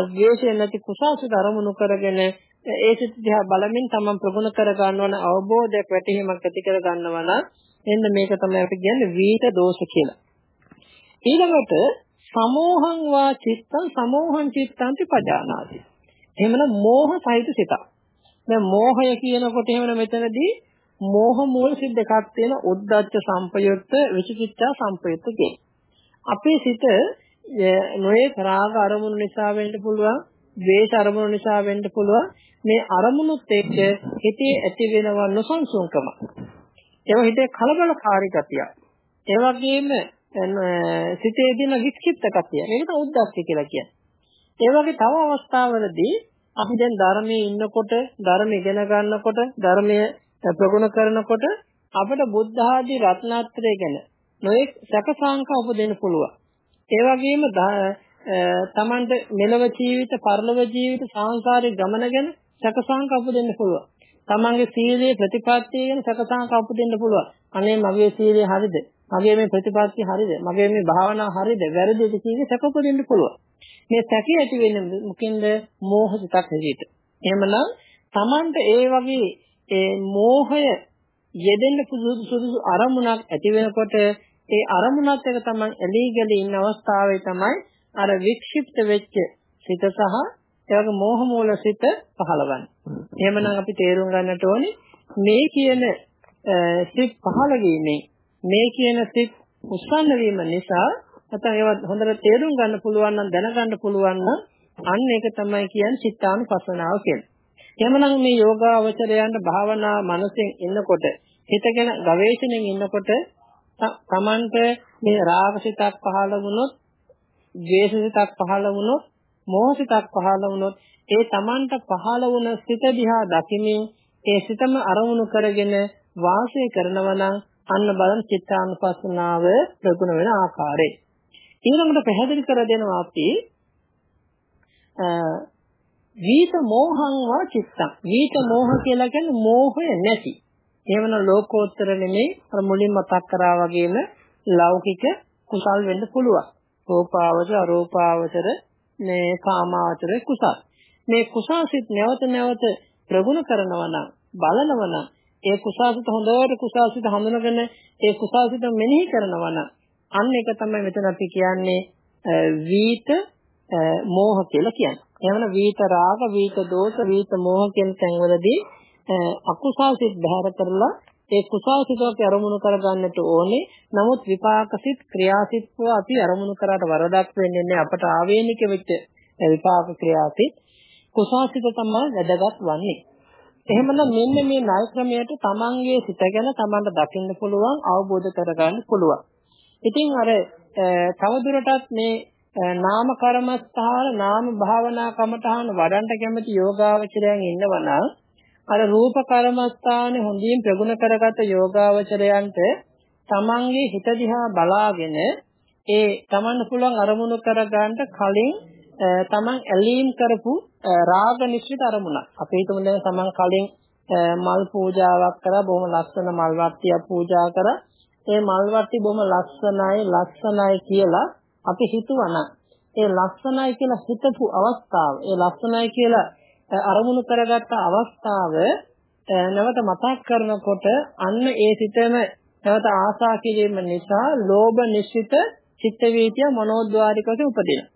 ද්වේෂය නැති කුසල් සිත අරමුණු කරගෙන ඒ සිත දිහා බලමින් තමන් ප්‍රගුණ කර ගන්නවන අවබෝධයක් වැටහීමක් ඇති කර ගන්නවා නම් එන්න මේක තමයි අපි කියන්නේ වීත දෝෂ කියලා. ඊළඟට සමෝහං වා චිත්තං සමෝහං චිත්තං පජානාති. එහෙමනම් මෝහ සහිත සිතක්. දැන් මෝහය කියනකොට එහෙමනම් මෙතනදී මෝහ මූල සිත් දෙකක් තියෙන උද්දච්ච සංපයුක්ත විචිකිච්ඡා සංපයුක්ත කියන. අපේ සිත නොයේ රාග අරමුණු නිසා වෙන්න පුළුවන්, ද්වේෂ අරමුණු නිසා වෙන්න පුළුවන්. මේ අරමුණුත් එක්ක හිතේ ඇති වෙනව නොසන්සුන්කම. ඒව හිතේ කලබලකාරී ගතිය. ඒ වගේම සිතේ දින වික්ෂිප්ත ගතිය. මේක තමයි උද්දච්ච කියලා කියන්නේ. ඒ වගේ තව අවස්ථාවලදී අපි දැන් ධර්මයේ ඉන්නකොට ධර්ම ඉගෙන ගන්නකොට ධර්මයේ ප්‍රගුණ කරනකොට අපිට බුද්ධ ආදී රත්නත්‍රය ගැන නොඑක් සැකසාංක උපදින්න පුළුවන්. ඒ වගේම තමන්ට මෙලව ජීවිත, පරලොව ජීවිත, සංසාරේ ගමන ගැන සැකසාංක උපදින්න පුළුවන්. තමන්ගේ සීලයේ ප්‍රතිපත්තිය ගැන සැකසාංක උපදින්න පුළුවන්. අනේ මගේ සීලය හරිද? මගේ මේ ප්‍රතිපත්තිය හරිද? මගේ මේ භාවනාව හරිද? වැරදිද කියන සැක උපදින්න පුළුවන්. මේ සැකේ ඇති වෙන්නේ මොකින්ද? මෝහ සිතක් හැටියට. එහෙමනම් තමන්ට ඒ වගේ ඒ මෝහය යෙදෙන්න සුදුසු අරමුණක් ඇති වෙනකොට ඒ අරමුණත් එක තමයි ඇලී ගලී ඉන්න අවස්ථාවේ තමයි අර වික්ෂිප්ත වෙච්ච සිත සහ එවගේ මෝහ මූල සිත පහළවන්නේ. එහෙමනම් අපි තේරුම් ගන්නට ඕනේ මේ කියන සිත් පහළ වීමෙන් මේ කියන සිත් උස්සන්න වීම නිසා නැත්නම් ඒවත් හොඳට තේරුම් ගන්න පුළුවන් නම් දැනගන්න පුළුවන් නම් අන්න ඒක තමයි කියන්නේ චිත්තානුපස්සනාව කියන්නේ. එhmenan මේ යෝගාවචරයන්ට භාවනා මනසෙන් ඉන්නකොට හිතගෙන ගවේෂණයෙන් ඉන්නකොට තමන්ට මේ රාගසිතක් පහළ වුණොත්, ද්වේෂසිතක් පහළ වුණොත්, මෝහසිතක් පහළ වුණොත් ඒ තමන්ට පහළ වුණ සිත දිහා දකිමින් ඒ සිතම අරමුණු කරගෙන වාසය කරනවා නම් අන්න බලන චිත්තානුපස්සනාව ප්‍රගුණ වෙන ආකාරය. ඊළඟට පැහැදිලි කර දෙනවා අපි වීත මෝහං වා චිත්තං. වීත මෝහ කියලා කියන්නේ මෝහය නැති. එහෙමන ලෝකෝත්තර නෙමෙයි අර මුලින් මතක් කරා වගේම ලෞකික කුසල් වෙන්න පුළුවන්. රූපාවචර අරූපාවචර මේ කාමාවචර කුසල්. මේ කුසල්සිත නැවත නැවත ප්‍රගුණ කරනවා නම් බලනවා නම් ඒ කුසල්සිත හොඳට කුසල්සිත හඳුනගෙන ඒ කුසල්සිත මෙනෙහි කරනවා නම් අන්න ඒක තමයි මෙතන අපි කියන්නේ වීත මෝහ කියලා කියන්නේ. එවන වීත රාග, වීත දෝෂ, වීත මෝහ කියන තැන්වලදී අකුසල් සිත් බහැර කරලා ඒ කුසල් සිතක් අරමුණු කරගන්නට ඕනේ. නමුත් විපාක සිත්, ක්‍රියා සිත්ව අපි අරමුණු කරාට වරදක් වෙන්නේ නැහැ. අපට ආවේනික වෙච්ච විපාක ක්‍රියා සිත් කුසල් සිත තමයි වැදගත් වන්නේ. එහෙමනම් මෙන්න මේ ණය ක්‍රමයට තමන්ගේ සිත ගැන තමන්ට දකින්න පුළුවන්, අවබෝධ කරගන්න පුළුවන්. ඉතින් අර තවදුරටත් මේ නාම කර්මස්ථාන නාම භාවනා කමඨාන වඩන්න කැමති යෝගාවචරයන් ඉන්නවනම් අර රූප කර්මස්ථානේ හොඳින් ප්‍රගුණ කරගත යෝගාවචරයන්ට තමන්ගේ හිත දිහා බලාගෙන ඒ තමන්න පුළුවන් අරමුණු කරගන්න කලින් තමන් ඇලීම් කරපු රාග නිශ්චිත අරමුණක්. අපි හිතමු දැන් තමන් කලින් මල් පූජාවක් කරා බොහොම ලස්සන මල් වට්ටියක් පූජා කරා. ඒ මල් වට්ටි බොහොම ලස්සනයි ලස්සනයි කියලා අපි හිතුවනම් ඒ ලස්සනයි කියලා හිතපු අවස්ථාව ඒ ලස්සනයි කියලා අරමුණු කරගත්ත අවස්ථාව නැවත මතක් කරනකොට අන්න ඒ සිතම නැවත ආසා කිරීම නිසා ලෝභ නිශ්චිත චිත්ත වීතිය මනෝද්වාරික වශයෙන් උපදිනවා.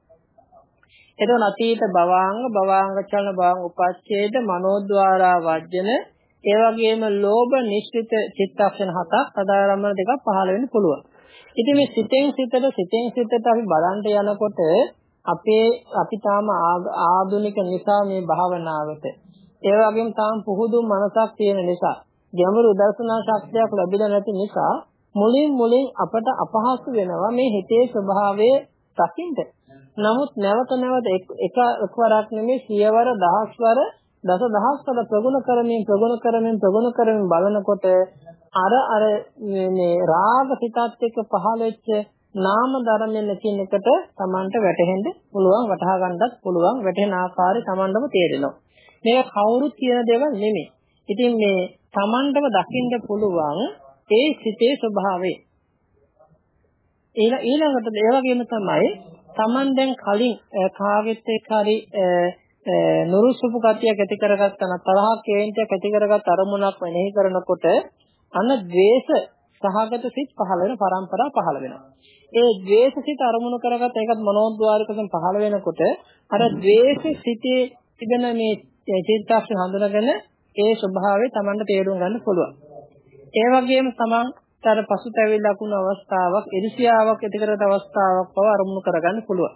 එතකොට අතීත භවාංග භවාංග චලන භවාංග උපච්ඡේද මනෝද්වාරා වජ්ජන ඒ වගේම ලෝභ නිශ්චිත චිත්තක්ෂණ හතක් සදාරම්මන දෙකක් පහළ වෙන්න පුළුවන්. ඉතින් මේ සිතෙන් සිතට සිතෙන් සිතට අපි බලන්න යනකොට අපේ අපි තාම ආධුනික නිසා මේ භාවනාවට ඒ වගේම තාම පුහුදු මනසක් තියෙන නිසා ගැඹුරු දර්ශනා ශක්තියක් ලැබිලා නැති නිසා මුලින් මුලින් අපට අපහසු වෙනවා මේ හිතේ ස්වභාවය දකින්න. නමුත් නැවත නැවත එක එකවරක් නෙමෙයි සියවර දහස්වර දස දහස්වර ප්‍රගුණ කරමින් ප්‍රගුණ කරමින් ප්‍රගුණ කරමින් බලනකොට අර අර මේ රාග සිතත් එක්ක පහළ වෙච්ච නාම ධර්මයෙන් කියන එකට Tamanට වැටහෙන්න පුළුවන් වටහා ගන්නත් පුළුවන් වැටෙන ආකාරය Tamanටම තේරෙනවා. මේක කවුරුත් කියන දේවල් නෙමෙයි. ඉතින් මේ Tamanටම දකින්න පුළුවන් ඒ සිතේ ස්වභාවය. ඊළඟට ඒ වගේම තමයි Taman දැන් කලින් කාගෙත් එක්ක හරි නුරුස්සුපු ගතියක් ඇති කරගත්තා නම් තරහක් කේන්තියක් ඇති කරගත් අරමුණක් වෙනෙහි කරනකොට අන්න ද්වේෂ සහගත සිත් පහළ වෙන પરම්පරාව පහළ වෙනවා. ඒ ද්වේෂ සිත අරමුණු කරගත් ඒකත් මනෝද්වාරිකයෙන් පහළ වෙනකොට අර ද්වේෂ සිතේ තිබෙන මේ චිත්තක්ෂ හඳුනගෙන ඒ ස්වභාවය Tamanට තේරුම් ගන්න පුළුවන්. ඒ වගේම Taman තර පසුතැවිලි ලකුණු අවස්ථාවක්, ඉරිසියාවක් ඇති කරගත් අවස්ථාවක් බව අරමුණු කරගන්න පුළුවන්.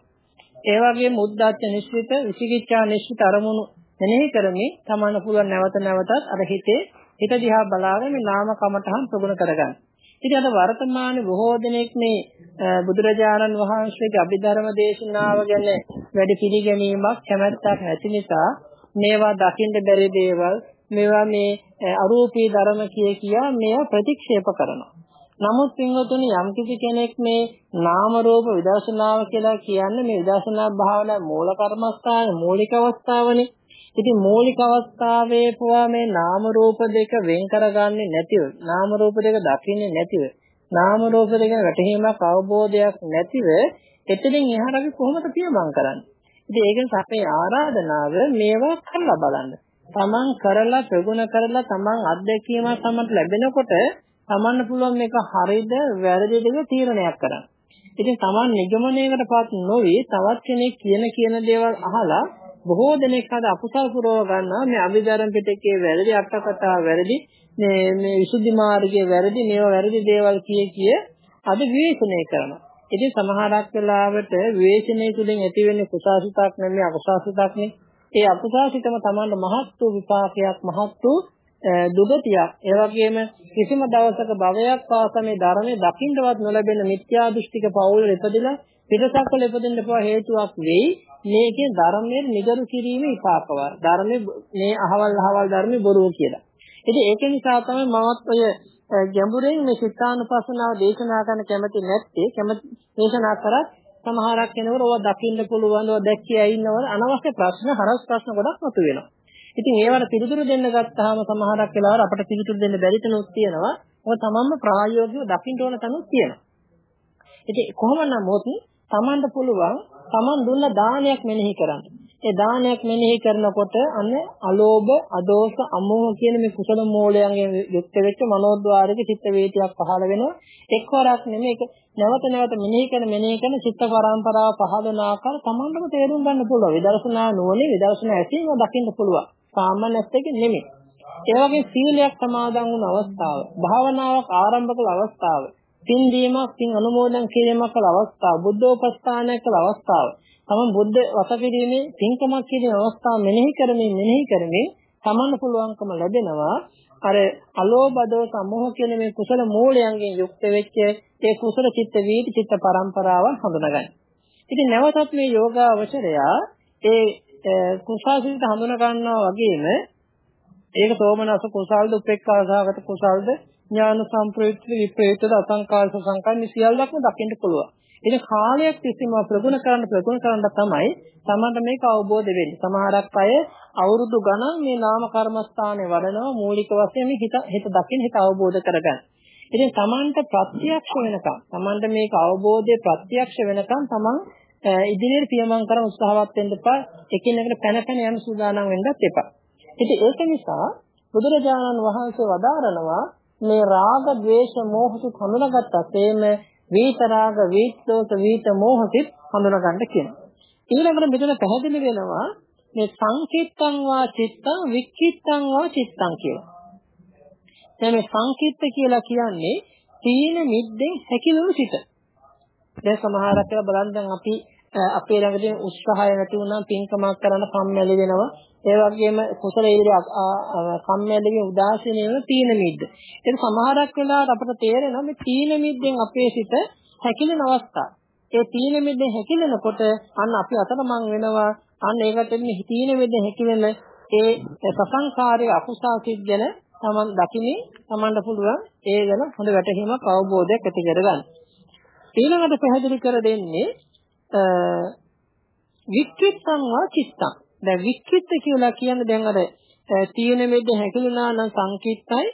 ඒ වගේම උද්දාච්ච නිශ්චිත, විචිකිච්ඡා නිශ්චිත අරමුණු මෙනෙහි කරමින් Taman පුළුවන් නැවත නැවතත් අර හිතේ හිත දිහා බලාගෙන මේ නාම කමඨහන් ප්‍රගුණ කරගන්න. ඉතින් අද වර්තමානයේ බොහෝ දෙනෙක් මේ බුදුරජාණන් වහන්සේගේ අභිධර්ම දේශනාව ගැන වැඩි පිළිගැනීමක් කැමැත්තක් නැති නිසා මේවා දකින්න බැරි දේවල් මේවා මේ අරූපී ධර්ම කිය කියා මේවා ප්‍රතික්ෂේප කරනවා. නමුත් පින්වතුනි යම්කිසි කෙනෙක් මේ නාම රූප විදර්ශනාව කියලා කියන්නේ මේ විදර්ශනා භාවනා මූල කර්මස්ථාන මූලික අවස්ථාවනේ. ඉතින් මූලික අවස්ථාවේ පුවා මේ නාම රූප දෙක වෙන් කරගන්නේ නැතිව නාම රූප දෙක දකින්නේ නැතිව නාම රූප දෙක වැටහීමක් අවබෝධයක් නැතිව එතනින් එහාට අපි කොහොමද පියමන් කරන්නේ ඉතින් ඒකෙන් අපේ ආරාධනාව මේවා කරලා බලන්න තමන් කරලා ප්‍රගුණ කරලා තමන් අත්දැකීම තමන්ට ලැබෙනකොට තමන්න පුළුවන් මේක හරිද වැරදිද කියලා තීරණයක් කරන්න. ඉතින් තමන් නිගමනයකටපත් නොවි තවත් කෙනෙක් කියන කියන දේවල් අහලා බොහෝ දෙනෙක් අද අකුසල් පුරව ගන්නවා මේ අභිධර්ම පිටකයේ වැරදි අටකතා වැරදි මේ මේ විසුද්ධි මාර්ගයේ වැරදි මේවා වැරදි දේවල් කිය කිය අද විවේචනය කරනවා. ඉතින් සමහරක් වෙලාවට විවේචනය තුළින් ඇති වෙන්නේ කුසාසිතක් නෙමෙයි අකුසාසිතක් නේ. ඒ අකුසාසිතම Tamanට මහත් වූ විපාකයක් මහත් වූ දුගතියක් ඒ වගේම කිසිම දවසක භවයක් පාසා මේ ධර්මයේ දකින්නවත් නොලැබෙන මිත්‍යා දෘෂ්ටික පෞල් ඉපදිලා පිටසක් වල ඉපදෙන්න පවා හේතුවක් වෙයි මේකේ ධර්මයේ නිගරු කිරීමේ විපාකව ධර්මයේ මේ අහවල් අහවල් ධර්මයේ බොරුව කියලා. ඉතින් ඒක නිසා තමයි මමත් ඔය ගැඹුරෙන් මේ සිතානුපස්සනාව දේශනා කරන්න කැමති නැත්තේ කැමති දේශනා කරත් සමහරක් කෙනෙකුට ඕවා දකින්න පුළුවන් ඕවා දැක්කේ ඇින්නවල අනවශ්‍ය ප්‍රශ්න හරස් ප්‍රශ්න ගොඩක් මතුවෙනවා. ඉතින් ඒවට පිළිතුරු දෙන්න ගත්තාම සමහරක් වෙලාවට අපිට පිළිතුරු දෙන්න බැරි තැනුත් තියෙනවා. ඔය තමන්ම ප්‍රායෝගිකව දකින්න ඕන තැනුත් තියෙනවා. ඉතින් කොහොම නමුත් තමන්ට පුළුවන් තමන් දුන්න දානයක් මෙනෙහි කරන්න. ඒ දානයක් මෙනෙහි කරනකොට අන්න අලෝභ, අදෝස, අමෝහ කියන මේ කුසල මූලයන්ගෙන් යුක්ත වෙච්ච මනෝද්වාරික චිත්ත වේතියක් පහළ වෙනවා. එක්වරක් නෙමෙයි ඒක නැවත නැවත මෙනෙහි කරන මෙනෙහි කරන චිත්ත පරම්පරාව පහළ වෙන ආකාර තමන්ටම තේරුම් ගන්න පුළුවන්. විදර්ශනා නුවණේ විදර්ශනා ඇසීම දකින්න පුළුවන්. සාමාන්‍යත් එක නෙමෙයි. ඒ වගේ සීලයක් සමාදන් වුණ අවස්ථාව, භාවනාවක් ආරම්භ කළ අවස්ථාව, පින් දීමක්, පින් අනුමෝදන් කිරීමක් කළ අවස්ථාව, බුද්ධෝපස්ථානයක් කළ අවස්ථාව, තමන් බුද්ධ වසකිරීමේ පින්කමක් කිරීමේ අවස්ථාව මෙනෙහි කරමින් මෙනෙහි කරමින් තමන්න පුළුවන්කම ලැබෙනවා අර අලෝභ දෝස සමෝහ කියන මේ කුසල මූලයන්ගෙන් යුක්ත වෙච්ච ඒ කුසල චිත්ත වීති චිත්ත පරම්පරාව හඳුනගන්න. ඉතින් නැවතත් මේ යෝගාවචරයා ඒ කුසාසිත හඳුන ගන්නවා වගේම ඒක සෝමනස කුසල්ද උපේක්ඛාසගත කුසල්ද ඥාන සම්ප්‍රයුක්ත විප්‍රයුක්තද අසංකාර සංකාර මේ සියල්ලක්ම දකින්න පුළුවන්. ඉතින් කාලයක් තිස්සේම ප්‍රගුණ කරන්න ප්‍රගුණ කරන්න තමයි තමන්ට මේක අවබෝධ වෙන්නේ. සමහරක් අය අවුරුදු ගණන් මේ නාම කර්මස්ථානේ වඩනවා මූලික වශයෙන් හිත හිත දකින්න හිත අවබෝධ කරගන්න. ඉතින් තමන්ට ප්‍රත්‍යක්ෂ වෙනකම් තමන්ට මේක අවබෝධය ප්‍රත්‍යක්ෂ වෙනකම් තමන් ඉදිරියට පියමන් කරන උත්සාහවත් වෙන්න එපා. එකිනෙකට පැන පැන යන සූදානම් වෙන්නත් එපා. ඉතින් ඒක නිසා බුදුරජාණන් වහන්සේ වදාරනවා මේ රාග, ద్వේෂ, මෝහ සිත් හඳුනාගත්තත් එimhe වීතරාග, වීතෝස, වීත මෝහසිත හඳුනාගන්න කියනවා. ඊළඟට මෙතන පැහැදිලි වෙනවා මේ සංකිට්තං වා චිත්තං වික්කිට්තං වා චිත්තං කියලා. දැන් මේ සංකිට්ත කියලා කියන්නේ තීන මිද්දෙන් හැකිලුණු සිත. දැන් සමහරක් වෙලා බලන්න දැන් අපි අපේ ළඟ තියෙන උත්සාහය නැති වුණා පින්කමක් කරන්න කම්මැලි වෙනවා. ඒ වගේම කුසල ඉදිරිය කම්මැලි වෙන උදාසීන වෙන තීන මිද්ද. ඒක සමහරක් වෙලාවට අපිට තේරෙනවා මේ තීන මිද්දෙන් අපේ සිත හැකිලෙන අවස්ථා. ඒ තීන මිද්දෙන් හැකිලෙනකොට අන්න අපි අතරමං වෙනවා. අන්න ඒකට මේ තීන මිද්දෙන් හැකිලෙන ඒ සසංකාරයේ අකුසල් සිද්දන තමන් දකිමින් තමන්ට පුළුවන් ඒ ගැන හොඳ වැටහීමක් අවබෝධයක් ඇති කරගන්න. ඊළඟට පැහැදිලි කර දෙන්නේ වික්කිත්තං වා චිත්තං. දැන් වික්කිත්ත කියලා කියන්නේ දැන් අර තීන මෙද්ද හැකිලුණා නම් සංකිට්තයි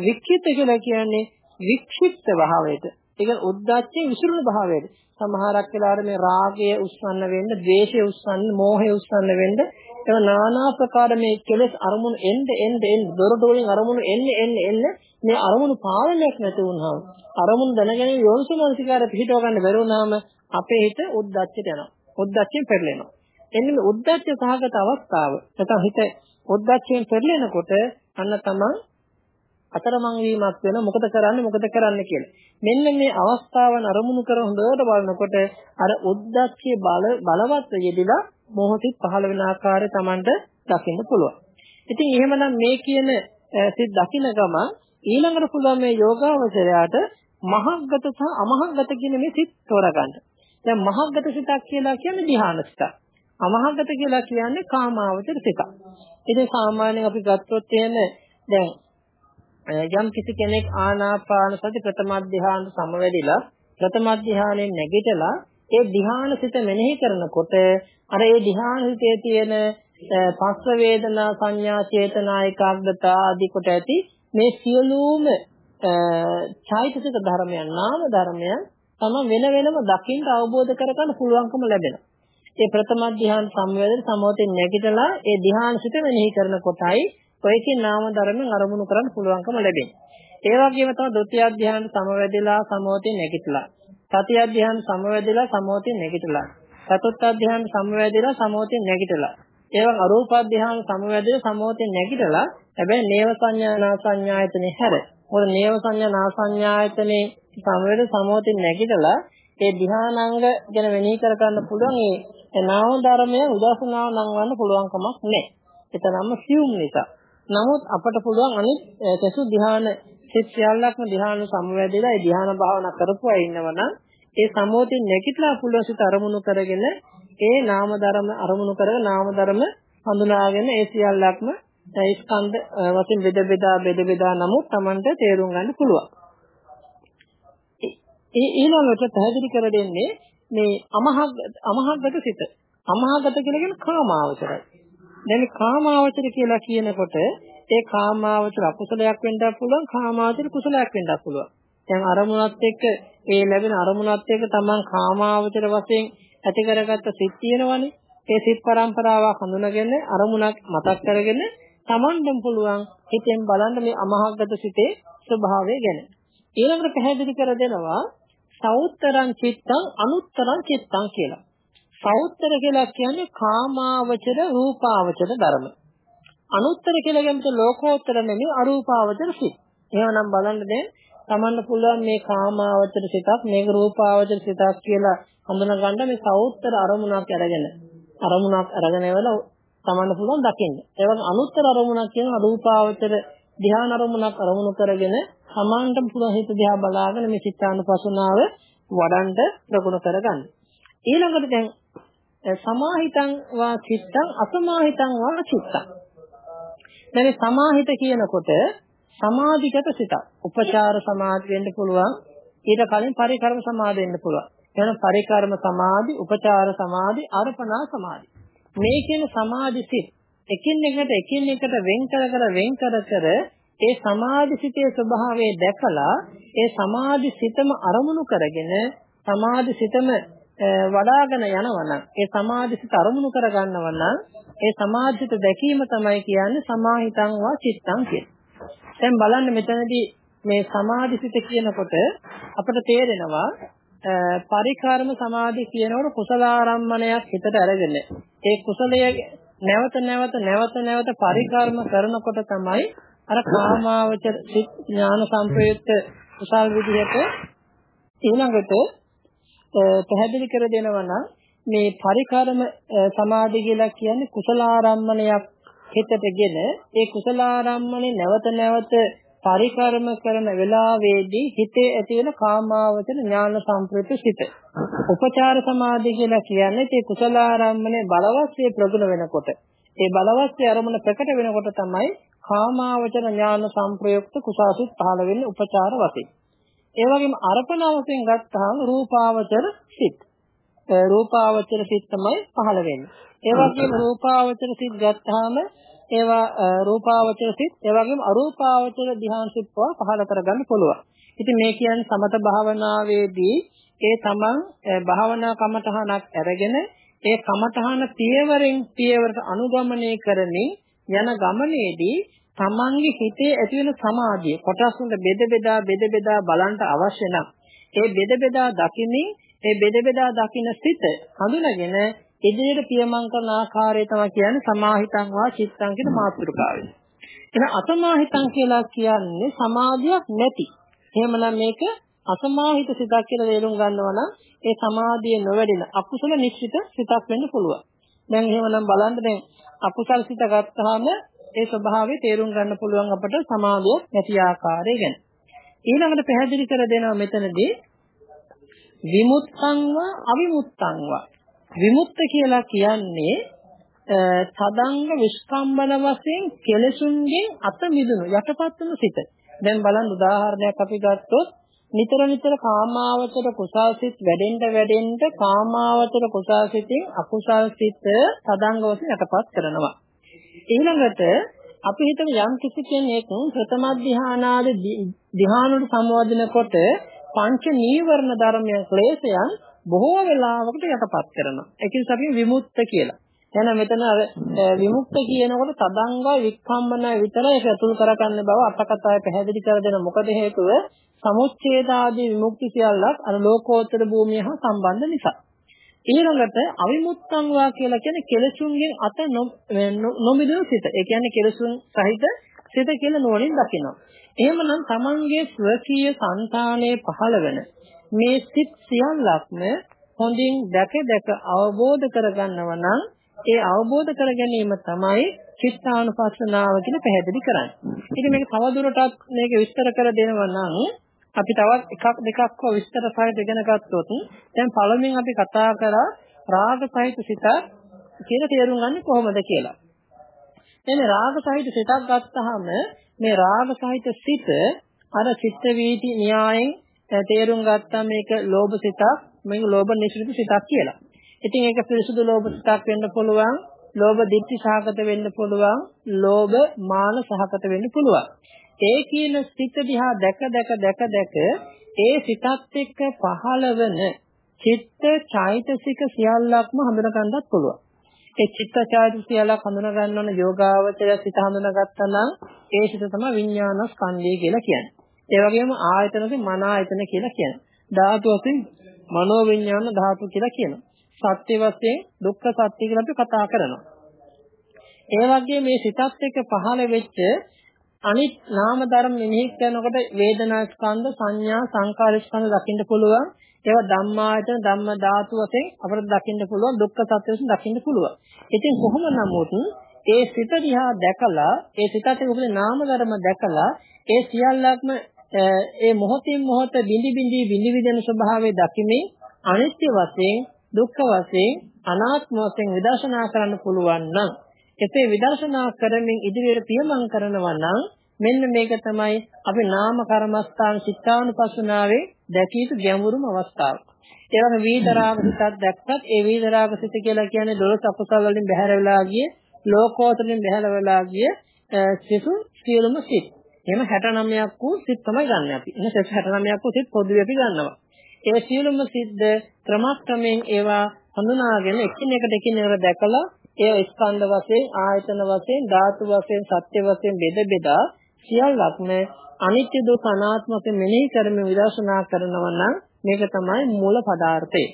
වික්කිත්ත කියලා කියන්නේ වික්ෂිප්ත භාවයට. ඒක උද්දච්චයේ විසිරුණු භාවයට. සමහරක් වෙලාවට මේ රාගය උස්සන්න වෙන්න, ද්වේෂය උස්සන්න, මෝහය උස්සන්න වෙන්න, ඒක নানা ප්‍රකාර මේ කෙලෙස් අරමුණු එන්න එන්න එන්න දොරට වලින් අරමුණු එන්න එන්න එන්න මේ අරමුණු පාලනයක් නැති වුනහම අරමුණු දැනගෙන යෝනිසමනසිකාරය පිහිටව ගන්න බැරි වුනහම අපේ හිත උද්දච්චයට යනවා. උද්දච්චයෙන් පෙරලෙනවා. එන්නේ මේ උද්දච්ච සහගත අවස්ථාව. නැත්නම් හිත උද්දච්චයෙන් පෙරලෙනකොට අන්න තමන් අතරමං වීමක් වෙන මොකද කරන්නේ මොකද කරන්නේ කියලා. මෙන්න මේ අවස්ථාවන් අරමුණු කර හොඳට බලනකොට අර උද්දච්චයේ බල බලවත් යෙදিলা මොහොතින් පහළ වෙන ආකාරය Tamanට දකින්න පුළුවන්. ඉතින් එහෙමනම් මේ කියන සිත් දකින්න ගම ඊළඟට පුළුවන් මේ යෝගාවචරයට මහග්ගත සහ අමහග්ගත කියන මේ සිත් තෝරගන්න. දැන් මහග්ගත සිතක් කියලා කියන්නේ ධ්‍යාන සිතක්. අමහග්ගත කියලා කියන්නේ කාමාවචර සිතක්. ඉතින් සාමාන්‍යයෙන් අපි ගත්තොත් එහෙම දැන් යම් කිසි කෙනෙක් ආනාපාන සති ප්‍රථම ධ්‍යාන සමවැදිලා ප්‍රථම ධ්‍යානෙන් නැගිටලා ඒ ධ්‍යාන සිත මෙනෙහි කරනකොට අර ඒ ධ්‍යාන හිතේ තියෙන පස්ස වේදනා සංඥා චේතනා ඒකාග්‍රතා ආදී කොට ඇති මේ සියලුම චෛතසික ධර්මයන් නාම ධර්මයන් තම වෙන වෙනම දකින්න අවබෝධ කරගන්න පුළුවන්කම ලැබෙනවා. ඒ ප්‍රථම ධ්‍යාන සම්වේදන සමෝතෙන් නැගිටලා ඒ ධ්‍යාන සිත මෙනෙහි කරන කොටයි ඔයකින් නාම ධර්මෙන් අරමුණු කරන්න පුළුවන්කම ලැබෙන්නේ. ඒ වගේම තමයි ဒုတိ ය ධ්‍යාන සමවැදෙලා සමෝතෙන් නැගිටලා. තතිය ධ්‍යාන සමවැදෙලා සමෝතෙන් නැගිටලා. චතුර්ථ ධ්‍යාන සමවැදෙලා සමෝතෙන් නැගිටලා. ඒවන් අරූප ධ්‍යාන සමවැදෙලා සමෝතෙන් නැගිටලා හැබැයි නේව සංඥා නා සංඥායතනේ හැර. මොකද නේව සංඥා නා සංඥායතනේ සමවැද සමෝතෙන් නැගිටලා ඒ ධ්‍යානාංග ගැන වෙනී කර ගන්න පුළුවන් ඒ නාම ධර්මය උදාසනාව නම් වන්න පුළුවන් කමක් නැහැ. ඒතරම්ම සියුම් නිසා. නමුත් අපට පුළුවන් අනිත් සසු ධ්‍යාන සිත් සියල්ලක්ම ධ්‍යාන සමවැදෙලා ඒ ධ්‍යාන භාවනා කරපු අය ඉන්නවනම් ඒ සමෝතින් නැගිටලා පුළුවන් සිත අරමුණු කරගෙන ඒ නාම ධර්ම අරමුණු කරගෙන නාම ධර්ම හඳුනාගෙන ඒ සියල්ලක්ම ස්කන්ධ වශයෙන් බෙද බෙදා බෙද බෙදා නමුත් Tamanට තේරුම් ගන්න පුළුවන්. ඒ ඊළඟට පැහැදිලි කර දෙන්නේ මේ අමහග්ග අමහග්ගත සිත. අමහග්ගත කියලා කියන්නේ කාමාවචරයි. දැන් කාමාවචර කියලා කියනකොට ඒ කාමාවචර අකුසලයක් වෙන්නත් පුළුවන් කාමාවචර කුසලයක් වෙන්නත් පුළුවන්. දැන් අරමුණත් එක්ක ඒ ලැබෙන අරමුණත් එක්ක තමන් කාමාවචර වශයෙන් ඇති කරගත්ත සිත් තියෙනවනේ. ඒ සිත් පරම්පරාවක් හඳුනගෙන අරමුණක් මතක් කරගෙන තමන්ටම පුළුවන් හිතෙන් බලන්න මේ අමහග්ගත සිතේ ස්වභාවය ගැන. ඊළඟට පැහැදිලි කර දෙනවා සෞත්තරං චිත්තං අනුත්තරං චිත්තං කියලා. සෞත්තර කියලා කියන්නේ කාමාවචර රූපාවචර ධර්ම. අනුත්තර කියලා කියන්නේ ලෝකෝත්තර නෙමෙයි අරූපාවචර සිත්. එහෙමනම් බලන්න දැන් තමන්න පුළුවන් මේ කාමාවචර සිතක් මේක රූපාවචර සිතක් කියලා හඳුනා ගන්න මේ සෞත්තර අරමුණක් අරගෙන අරමුණක් අරගෙන එවලා තමන්න පුළුවන් දකින්න. ඒ වගේ අනුත්තර අරමුණක් කියන රූපාවචර ධ්‍යාන අරමුණක් අරමුණු කරගෙන සමාන්ට පුළුවන් හිත දිහා බලාගෙන මේ චිත්තානුපසනාව වඩන්ඩ ප්‍රගුණ කරගන්න. ඊළඟට දැන් සමාහිතං වා චිත්තං අසමාහිතං වා චිත්තං. දැන් සමාහිත කියනකොට සමාධිගත සිතක්. උපචාර සමාධි වෙන්න පුළුවන්. ඊට කලින් පරිකර්ම සමාධි වෙන්න පුළුවන්. එන පරිකර්ම සමාධි, උපචාර සමාධි, අර්පණා සමාධි. මේ කියන සමාධි සිත් එකින් එකට එකින් එකට වෙන් කර කර වෙන් කර කර ඒ සමාධි සිතේ ස්වභාවය දැකලා ඒ සමාධි සිතම අරමුණු කරගෙන සමාධි සිතම වඩාගෙන යනවනම් ඒ සමාධිසිත අරමුණු කරගන්නව නම් ඒ සමාධිසිත දැකීම තමයි කියන්නේ සමාහිතං වා චිත්තං කියන්නේ. දැන් බලන්න මෙතනදී මේ සමාධිසිත කියනකොට අපිට තේරෙනවා පරිකාරම සමාධි කියනකොට කුසලාරම්මණයක් හිතට අරගෙන ඒ කුසලය නැවත නැවත නැවත නැවත පරිකාරම කරනකොට තමයි අර කාමාවචර ඥාන සංප්‍රයුක්ත කුසල් විදිහට ඊළඟට පැහැදිලි කර දෙනවා නම් මේ පරිකාරම සමාධිය කියලා කියන්නේ කුසලාරම්මණයක් හිතටගෙන ඒ කුසලාරම්මණය නැවත නැවත පරිකර්ම කරන වෙලාවේදී හිතේ ඇති වෙන කාමාවචර ඥාන සම්ප්‍රයුක්ත සිත. උපචාර සමාධිය කියලා කියන්නේ ඒ කුසලාරම්මණය බලවත්සේ ප්‍රගුණ වෙනකොට ඒ බලවත්සේ අරමුණ ප්‍රකට වෙනකොට තමයි කාමාවචර ඥාන සම්ප්‍රයුක්ත කුසාසිත පහළ වෙන්නේ උපචාර වශයෙන්. ඒ වගේම අර්පණ වශයෙන් ගත්තාම රූපාවචර සිත්. රූපාවචර සිත් තමයි පහළ වෙන්නේ. ඒ වගේම රූපාවචර සිත් ගත්තාම ඒවා රූපාවචර සිත් ඒ වගේම අරූපාවචර ධ්‍යාන සිත් පහළ කරගන්න පුළුවන්. ඉතින් මේ කියන්නේ සමත භාවනාවේදී ඒ තමන් භාවනා කමඨහනක් අරගෙන ඒ කමඨහන පියවරෙන් පියවරට අනුගමනය කරමින් යන ගමනේදී තමන්ගේ හිතේ ඇති වෙන සමාධිය කොටස් වලට බෙද බෙදා බෙද බෙදා බලන්න අවශ්‍ය නම් ඒ බෙද බෙදා දකිමින් ඒ බෙද බෙදා දකින සිත හඳුනගෙන ඉදිරියට පියමන් කරන ආකාරය තමයි කියන්නේ සමාහිතං වා චිත්තං කියන මාතෘකාවෙන්. එහෙනම් අසමාහිතං කියලා කියන්නේ සමාධියක් නැති. එහෙමනම් මේක අසමාහිත සිතක් කියලා තේරුම් ගන්නවා නම් ඒ සමාධිය නොවැඩෙන අකුසල නිශ්චිත සිතක් වෙන්න පුළුවන්. දැන් එහෙමනම් බලන්න දැන් අකුසල සිත ගත්තාම ඒ ස්වභාවය තේරුම් ගන්න පුළුවන් අපට සමාධිය නැති ආකාරය ගැන. ඊළඟට පැහැදිලි කර දෙනවා මෙතනදී විමුක්තංව අවිමුක්තංව විමුක්ත කියලා කියන්නේ සදංග විස්කම්බන වශයෙන් කෙලසුන්ගෙන් අත මිදුණු යටපත් වුණු සිත. දැන් බලන්න උදාහරණයක් අපි ගත්තොත් නිතර නිතර කාමාවචර කුසල්සිත වැඩෙන්න වැඩෙන්න කාමාවචර කුසල්සිතින් අකුසල්සිත සදංග වශයෙන් යටපත් කරනවා. ඊළඟට අපි හිතමු යම් කිසි කෙනෙක් ප්‍රථම ධානාදී ධානවල සම්වර්ධන කොට පංච නීවරණ ධර්මයන් ක්ලේශයන් බොහෝ වෙලාවකට යටපත් කරනවා. ඒක නිසා අපි විමුක්ත කියලා. එහෙනම් මෙතන අර විමුක්ත කියනකොට තදංගා වික්ඛම්මන විතරයි ඒක අතුල් කරගන්න බව අටකතාවේ පැහැදිලි කර දෙන මොකද හේතුව සමුච්ඡේදාදී විමුක්ති සියල්ලක් අර ලෝකෝත්තර භූමිය හා සම්බන්ධ නිසා. ඊළඟට අවිමුත්තං වා කියලා කියන්නේ කෙලසුන්ගෙන් අත නොමිදුණු සිත. ඒ කියන්නේ කෙලසුන් සහිත සිත කියලා නෝනින් දකිනවා. එහෙමනම් තමන්ගේ ස්වකීය సంతානයේ පහළ වෙන මේ සිත් සියල්ලක්ම හොඳින් දැක දැක අවබෝධ කරගන්නව නම් ඒ අවබෝධ කර ගැනීම තමයි චිත්තානුපස්සනාව කියලා පැහැදිලි කරන්නේ. ඉතින් මේක තවදුරටත් මේක විස්තර කර දෙනවා නම් අපි තවත් එකක් දෙකක් විස්තර සහිත ඉගෙන ගත්තොත් දැන් පළමුවෙන් අපි කතා කරා රාග සහිත සිත කියලා තේරුම් ගන්න කොහොමද කියලා. එන්නේ රාග සහිත සිතක් ගත්තාම මේ රාග සහිත සිත අර චිත්ත වීති න්‍යායෙන් තේරුම් ගත්තා මේක ලෝභ සිතක් මේක ලෝභ නිශ්චිත සිතක් කියලා. ඉතින් ඒක පිරිසුදු ලෝභ සිතක් වෙන්න පුළුවන්, ලෝභ දිට්ඨි සහගත වෙන්න පුළුවන්, ලෝභ මාන සහගත වෙන්න පුළුවන්. ඒ කියන සිත දිහා දැක දැක දැක දැක ඒ සිතත් එක්ක පහළවන චිත්ත චෛතසික සියල්ලක්ම හඳුනා ගන්නත් පුළුවන්. ඒ චිත්ත චෛතසික සියල්ලක් හඳුනා ගන්න ඕන යෝගාවචරය සිත හඳුනාගත්තා නම් ඒ සිත තමයි විඥාන ස්කන්ධය කියලා කියන්නේ. ඒ වගේම ආයතනකේ මන ආයතන කියලා කියනවා. ධාතු වශයෙන් මනෝ විඥාන ධාතු කියලා කියනවා. සත්‍ය වශයෙන් දුක්ඛ සත්‍ය කියලා අපි කතා කරනවා. ඒ වගේ මේ සිතත් එක්ක පහළ වෙච්ච අනිත් නාම ධර්ම මෙනෙහි කරනකොට වේදනා ස්කන්ධ සංඥා සංකාර ස්කන්ධ දකින්න පුළුවන් ඒවා ධම්මායතන ධම්ම ධාතු වශයෙන් අපිට දකින්න පුළුවන් දුක්ඛ සත්‍ය වශයෙන් දකින්න පුළුවන් ඉතින් කොහොම නමුත් ඒ සිත දිහා දැකලා ඒ සිතට උපදින නාම ධර්ම දැකලා ඒ සියල්ලක්ම ඒ මොහොතින් මොහොත බිඳි බිඳි බිඳි විදෙන ස්වභාවය දකිමින් අනිත්‍ය වශයෙන් දුක්ඛ වශයෙන් අනාත්ම වශයෙන් විදර්ශනා කරන්න පුළුවන් නම් එසේ විදර්ශනා කරමින් ඉදිරියට පියමන් කරනවා නම් මෙන්න මේක තමයි අපි නාම කර්මස්ථාන චිත්තානුපස්සනාවේ දැකිය යුතු ගැඹුරුම අවස්ථාව. ඒ වගේ වීතරාග සිතක් දැක්කත් ඒ වීතරාග සිත කියලා කියන්නේ දොළොස් අකුසල වලින් බැහැර වෙලා ගිය ලෝකෝත්තරින් බැහැර වෙලා ගිය සිසු සියලුම සිත්. එහෙම 69ක් වූ සිත් තමයි ගන්න අපි. එහෙනම් 69ක් වූ සිත් පොදුවේ අපි ගන්නවා. ඒ සියලුම සිද්ද ක්‍රමක්‍රමයෙන් ඒවා හඳුනාගෙන එකිනෙකට එකිනෙකට දැකලා ඒ ස්කන්ධ වශයෙන් ආයතන වශයෙන් ධාතු වශයෙන් සත්‍ය වශයෙන් බෙද බෙදා සියල්ලක්ම අනිත්‍ය දුක් අනාත්ම වශයෙන් මෙනෙහි කරමින් විදර්ශනා කරනවා නම් මේක තමයි මූල පදාර්ථය.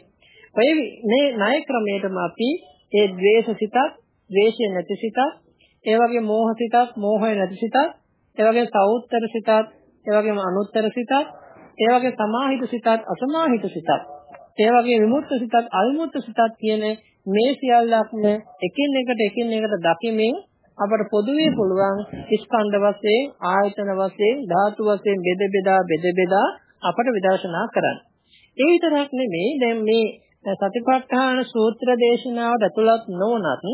ඔය මේ ණය ක්‍රමයටම අපි ඒ ද්වේෂ සිතක්, ද්වේෂය නැති සිතක්, ඒ වගේ මෝහ සිතක්, මෝහය නැති සිතක්, ඒ වගේ සෞත්තර සිතක්, ඒ වගේම අනුත්තර සිතක්, ඒ වගේ සමාහිත සිතක්, අසමාහිත සිතක්, ඒ වගේ විමුක්ත සිතක්, අවිමුක්ත සිතක් කියන මේ සියල්ලක්ම එකින් එකට එකින් එකට දකිමින් අපට පොදුවේ පුළුවන් ස්කන්ධ වශයෙන් ආයතන වශයෙන් ධාතු වශයෙන් බෙද බෙදා බෙද බෙදා අපට විදර්ශනා කරන්න. ඒ විතරක් නෙමෙයි දැන් මේ සතිපට්ඨාන සූත්‍ර දේශනාවට ඇතුළත් නොවනත්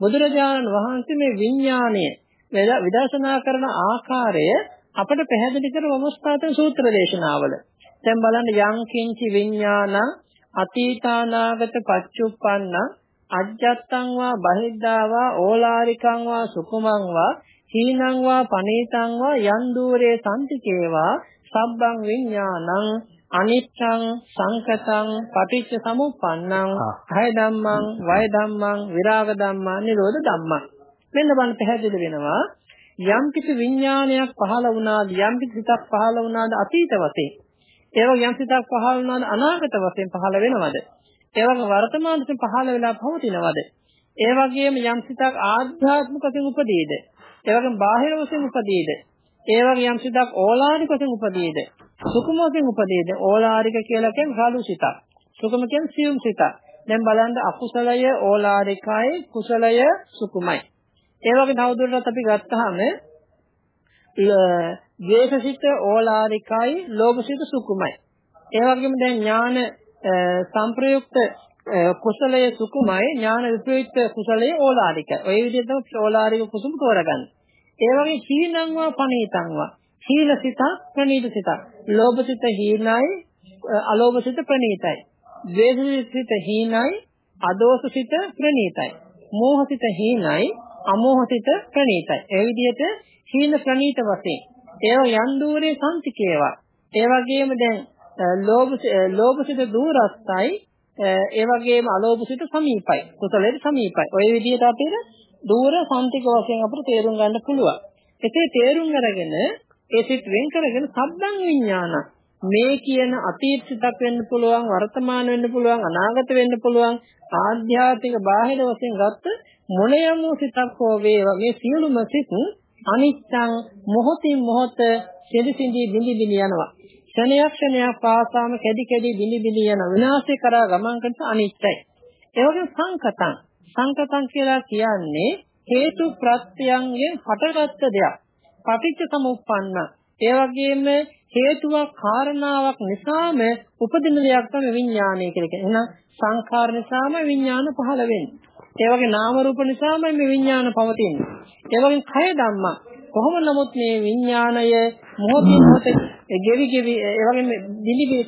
බුදුරජාණන් වහන්සේ මේ විඥාණය විදර්ශනා කරන ආකාරය අපට පැහැදිලි කර වමස්ථාතන සූත්‍ර දේශනාවල. දැන් බලන්න යං කිංචි විඥානං අතීතානාගත පච්චුප්පන්න අජ්ජත්තං වා බහිද්ධා වා ඕලාරිකං වා සුකුමං වා හීනං වා පනීතං වා යන් দূරේ සම්තිකේවා සබ්බං විඥානං අනිච්ඡං සංකතං පටිච්ච සමුප්පන්නං හය ධම්මං වය ධම්මං විරාග ධම්මං නිරෝධ ධම්මං මෙන්න බලන්න පැහැදිලි වෙනවා යම් කිසි විඥානයක් පහළ වුණාද යම් කිසි සිතක් පහළ වුණාද අතීත වශයෙන් ඒ වගේ යම් සිතක් පහළ වුණාද අනාගත වශයෙන් පහළ වෙනවද? ඒ වගේ වර්තමාන වශයෙන් පහළ වෙලා පවතිනවද? ඒ වගේම යම් සිතක් ආධ්‍යාත්මික වශයෙන් උපදීද? ඒ වගේම බාහිර වශයෙන් උපදීද? ඒ වගේ යම් සිතක් ඕලාරික වශයෙන් උපදීද? සුකුම වශයෙන් උපදීද? ඕලාරික කියලා කියන්නේ රළු සිතක්. සුකුම කියන්නේ සියුම් සිතක්. දැන් බලන්න අකුසලය ඕලාරිකයි කුසලය සුකුමයි. ඒ වගේ තවදුරටත් අපි ගත්තාම ද්වේෂසිත ඕලාරිකයි ලෝභසිත සුකුමයි. ඒ වගේම දැන් ඥාන සංප්‍රයුක්ත කුසලයේ සුකුමයි ඥාන විප්‍රයුක්ත කුසලයේ ඕලාරිකයි. ඔය විදිහට තමයි ඕලාරික කුසුම තෝරගන්නේ. ඒ වගේ හීනංවා පනීතංවා. හීනසිත ප්‍රනීතසිත ලෝභසිත හීනයි අලෝභසිත ප්‍රනීතයි. ද්වේෂසිත හීනයි අදෝසසිත ප්‍රනීතයි. මෝහසිත හීනයි අමෝහසිත ප්‍රනීතයි ඒ විදිහට හීන ප්‍රනීත වශයෙන් ඒව යන් দূරේ සම්තිකේවා ඒ වගේම දැන් ලෝභ ලෝභසිත දුරස්තයි ඒ වගේම අලෝභසිත සමීපයි. කුසලයේ සමීපයි. ඔය විදිහට අපිට දූර සම්තික වශයෙන් අපිට තේරුම් ගන්න පුළුවන්. ඒකේ තේරුම් අරගෙන ඒ සිත් වෙන් කරගෙන සබ්බං විඥාන මේ කියන අතීත සිතක් වෙන්න පුළුවන් වර්තමාන වෙන්න පුළුවන් අනාගත වෙන්න පුළුවන් ආධ්‍යාත්මික බාහිර වශයෙන් ගත්ත මොන යම් සිතක් හෝ වේවා මේ සියලුම සිත් අනිත්‍යං මොහොතින් මොහොත සිඳි බිඳි බිඳි යනවා ක්ෂණයක් ක්ෂණයක් පාසාම කැඩි කැඩි බිඳි බිඳි යන විනාශය කරා ගමන් කරන අනිත්‍යයි ඒ වගේම සංකතං සංකතං කියලා කියන්නේ හේතු ප්‍රත්‍යයෙන් හටගත්ත දෙයක්. පටිච්ච සමුප්පන්න. ඒ වගේම හේතුවක් කාරණාවක් නිසාම උපදින දෙයක් තමයි විඥානය කියලා කියන්නේ. එහෙනම් සංඛාර නිසාම විඥාන පහළ වෙන්නේ. ඒ වගේ නාම රූප නිසාම මේ විඥාන පවතින්නේ. ඒ වගේ කය ධම්මා කොහොම නමුත් මේ විඥාණය මොහොතින් මොහොත ගෙවි ගෙවි ඒ වගේම දිලිබි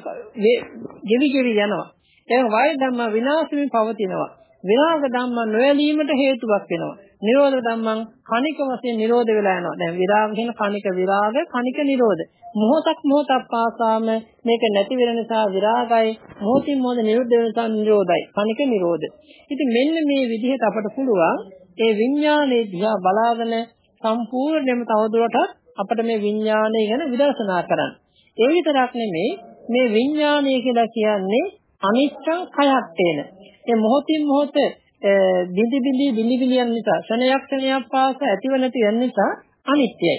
ගෙවි ගෙවි යනවා. ඒ වගේ ධම්ම විනාශ වෙමින් පවතිනවා. විරාග ධම්ම නොයලීමට හේතුවක් වෙනවා. නිරෝධ ධම්මං කණික වශයෙන් නිරෝධ වෙලා යනවා. දැන් විරාග කියන කණික විරාග කණික නිරෝධ. මොහොතක් මොහොතක් පාසාම මේක නැති වෙන නිසා විරාගයි මොහොතින් මොහොත නිරුද්ධ වෙන නිසා නිරෝධයි. කණික නිරෝධ. ඉතින් මෙන්න මේ විදිහට අපට පුළුවන් ඒ විඥානයේ දිහා බලාගෙන සම්පූර්ණයෙන්ම තවදුරටත් අපිට මේ විඥානය ගැන විදර්ශනා කරන්න. ඒ විතරක් නෙමෙයි මේ විඥානය කියලා කියන්නේ අනිච්චං කයක් තේන. ඒ මොහොතින් මොහොත බිඳි බිඳි බිඳි බිඳි යන නිසා ශනයක් ශනයක් පාස ඇතිව නැති යන නිසා අනිත්‍යයි.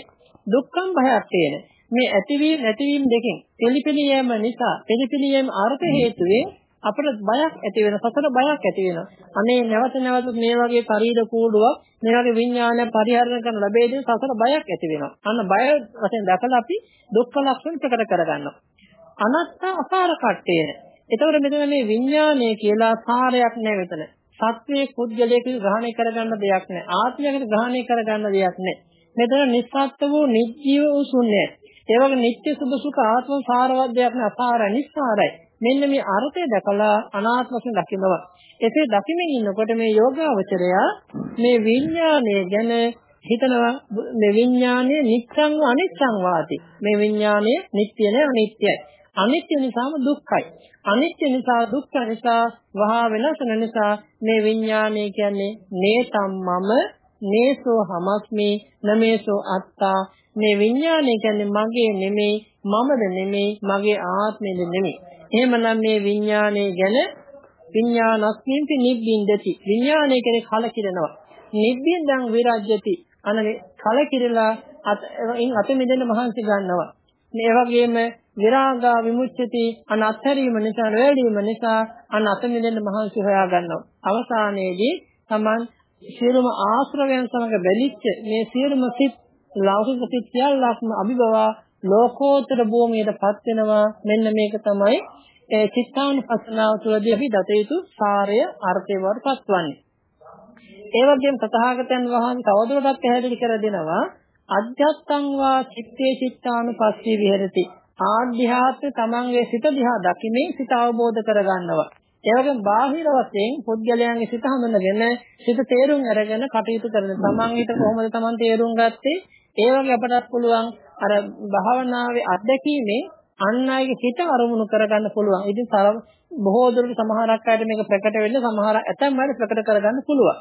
දුක්ඛම් භයක් තේන. මේ ඇතිවීම නැතිවීම දෙකෙන් පිළිපිලි යෑම නිසා පිළිපිලි යෑම අර්ථ හේතුවෙන් අපට බයක් ඇති වෙන සතර බයක් ඇති වෙනවා. අනේ නැවත නැවත මේ වගේ ශරීර කූඩුවක් මේ වගේ විඥානය පරිහරණය කරන ලැබෙදී සතර බයක් ඇති වෙනවා. අන්න බය වශයෙන් දැකලා අපි දුක්ඛ ලක්ෂණ ප්‍රකට කරගන්නවා. අනත්ත අපාර කට්ටේන එතකොට මෙතන මේ විඥානය කියලා සාරයක් නෑ මෙතන. සත්වයේ පුද්ගලයෙක් ග්‍රහණය කරගන්න දෙයක් නෑ. ආත්මයකට ග්‍රහණය කරගන්න දෙයක් නෑ. මෙතන නිස්සත්ත්ව වූ නිජීව වූ ශුන්‍යයි. ඒ වගේ නිත්‍ය සුභ සුඛ ආත්ම සාරවත් දෙයක් නෑ. අසාරයි නිස්සාරයි. මෙන්න මේ අර්ථය දැකලා අනාත්ම වශයෙන් දකිනවා. එසේ දකිමින් ඉන්නකොට මේ යෝගාවචරය මේ විඥානය ගැන හිතනවා මේ විඥානය නිත්‍යං අනිත්‍යං වාති. මේ විඥානය නිට්ටය නෑ අනිත්‍යයි. අනිත්‍ය නිසාම දුක්ඛයි. අනිත්‍ය නිසා දුක්ඛ නිසා වහා වෙනසන නිසා මේ විඥානය කියන්නේ නේතම් මම නේසෝ හමස්මි නමේසෝ අත්තා. මේ විඥානය කියන්නේ මගේ නෙමෙයි මමද නෙමෙයි මගේ ආත්මෙද නෙමෙයි. එහෙමනම් මේ විඥානය ගැන විඥානස්මින්ති නිබ්බින්දති. විඥානය කියන්නේ කලකිරෙනවා. නිබ්බින්දං විරජ්‍යති. අනේ කලකිරලා අත අත මෙදෙන මහන්සි ගන්නවා. මේ වගේම විරාගා විමුච්ඡති අන අත්හැරීම නිසා වැඩිම නිසා අන අත මිදෙන්න මහන්සි හොයා ගන්නවා. අවසානයේදී Taman සියලුම ආශ්‍රවයන් සමග බැලිච්ච මේ සියලුම සිත් ලෞකික සිත් සියල්ලක්ම අභිබවා ලෝකෝත්තර භූමියටපත් වෙනවා. මෙන්න මේක තමයි ඒ චිත්තානුපස්සනාව තුළදී අපි දත යුතු සාරය අර්ථය වඩපත් වන්නේ. ඒ වගේම තථාගතයන් වහන්සේ තවදුරටත් පැහැදිලි කර දෙනවා අධ්‍යත්තං වා චිත්තේ චිත්තානුපස්සී විහෙරති ආධ්‍යාත්ම තමන්ගේ සිත දිහා දකිමින් සිත අවබෝධ කරගන්නවා. ඒ වගේම බාහිර වශයෙන් පුද්ගලයන්ගේ සිත හඳුනගෙන සිත තේරුම් අරගෙන කටයුතු කරන තමන් හිත කොහොමද තමන් තේරුම් ගත්තේ? ඒ වගේ අපටත් පුළුවන් අර භාවනාවේ අත්දැකීමෙන් අන් අයගේ හිත අරමුණු කරගන්න පුළුවන්. ඉතින් බොහෝ දුරට සමහරක් අයට මේක ප්‍රකට වෙන්න සමහර ඇතැම් අයට ප්‍රකට කරගන්න පුළුවන්.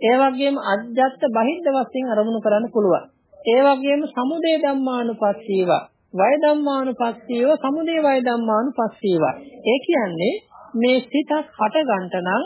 ඒ වගේම අජ්ජත් බහිද්ද වශයෙන් අරමුණු කරන්න පුළුවන්. ඒ වගේම සමුදය ධම්මානුපස්සීව, වය ධම්මානුපස්සීව, සමුදය වය ධම්මානුපස්සීව. ඒ කියන්නේ මේ සිතක් හටගන්න නම්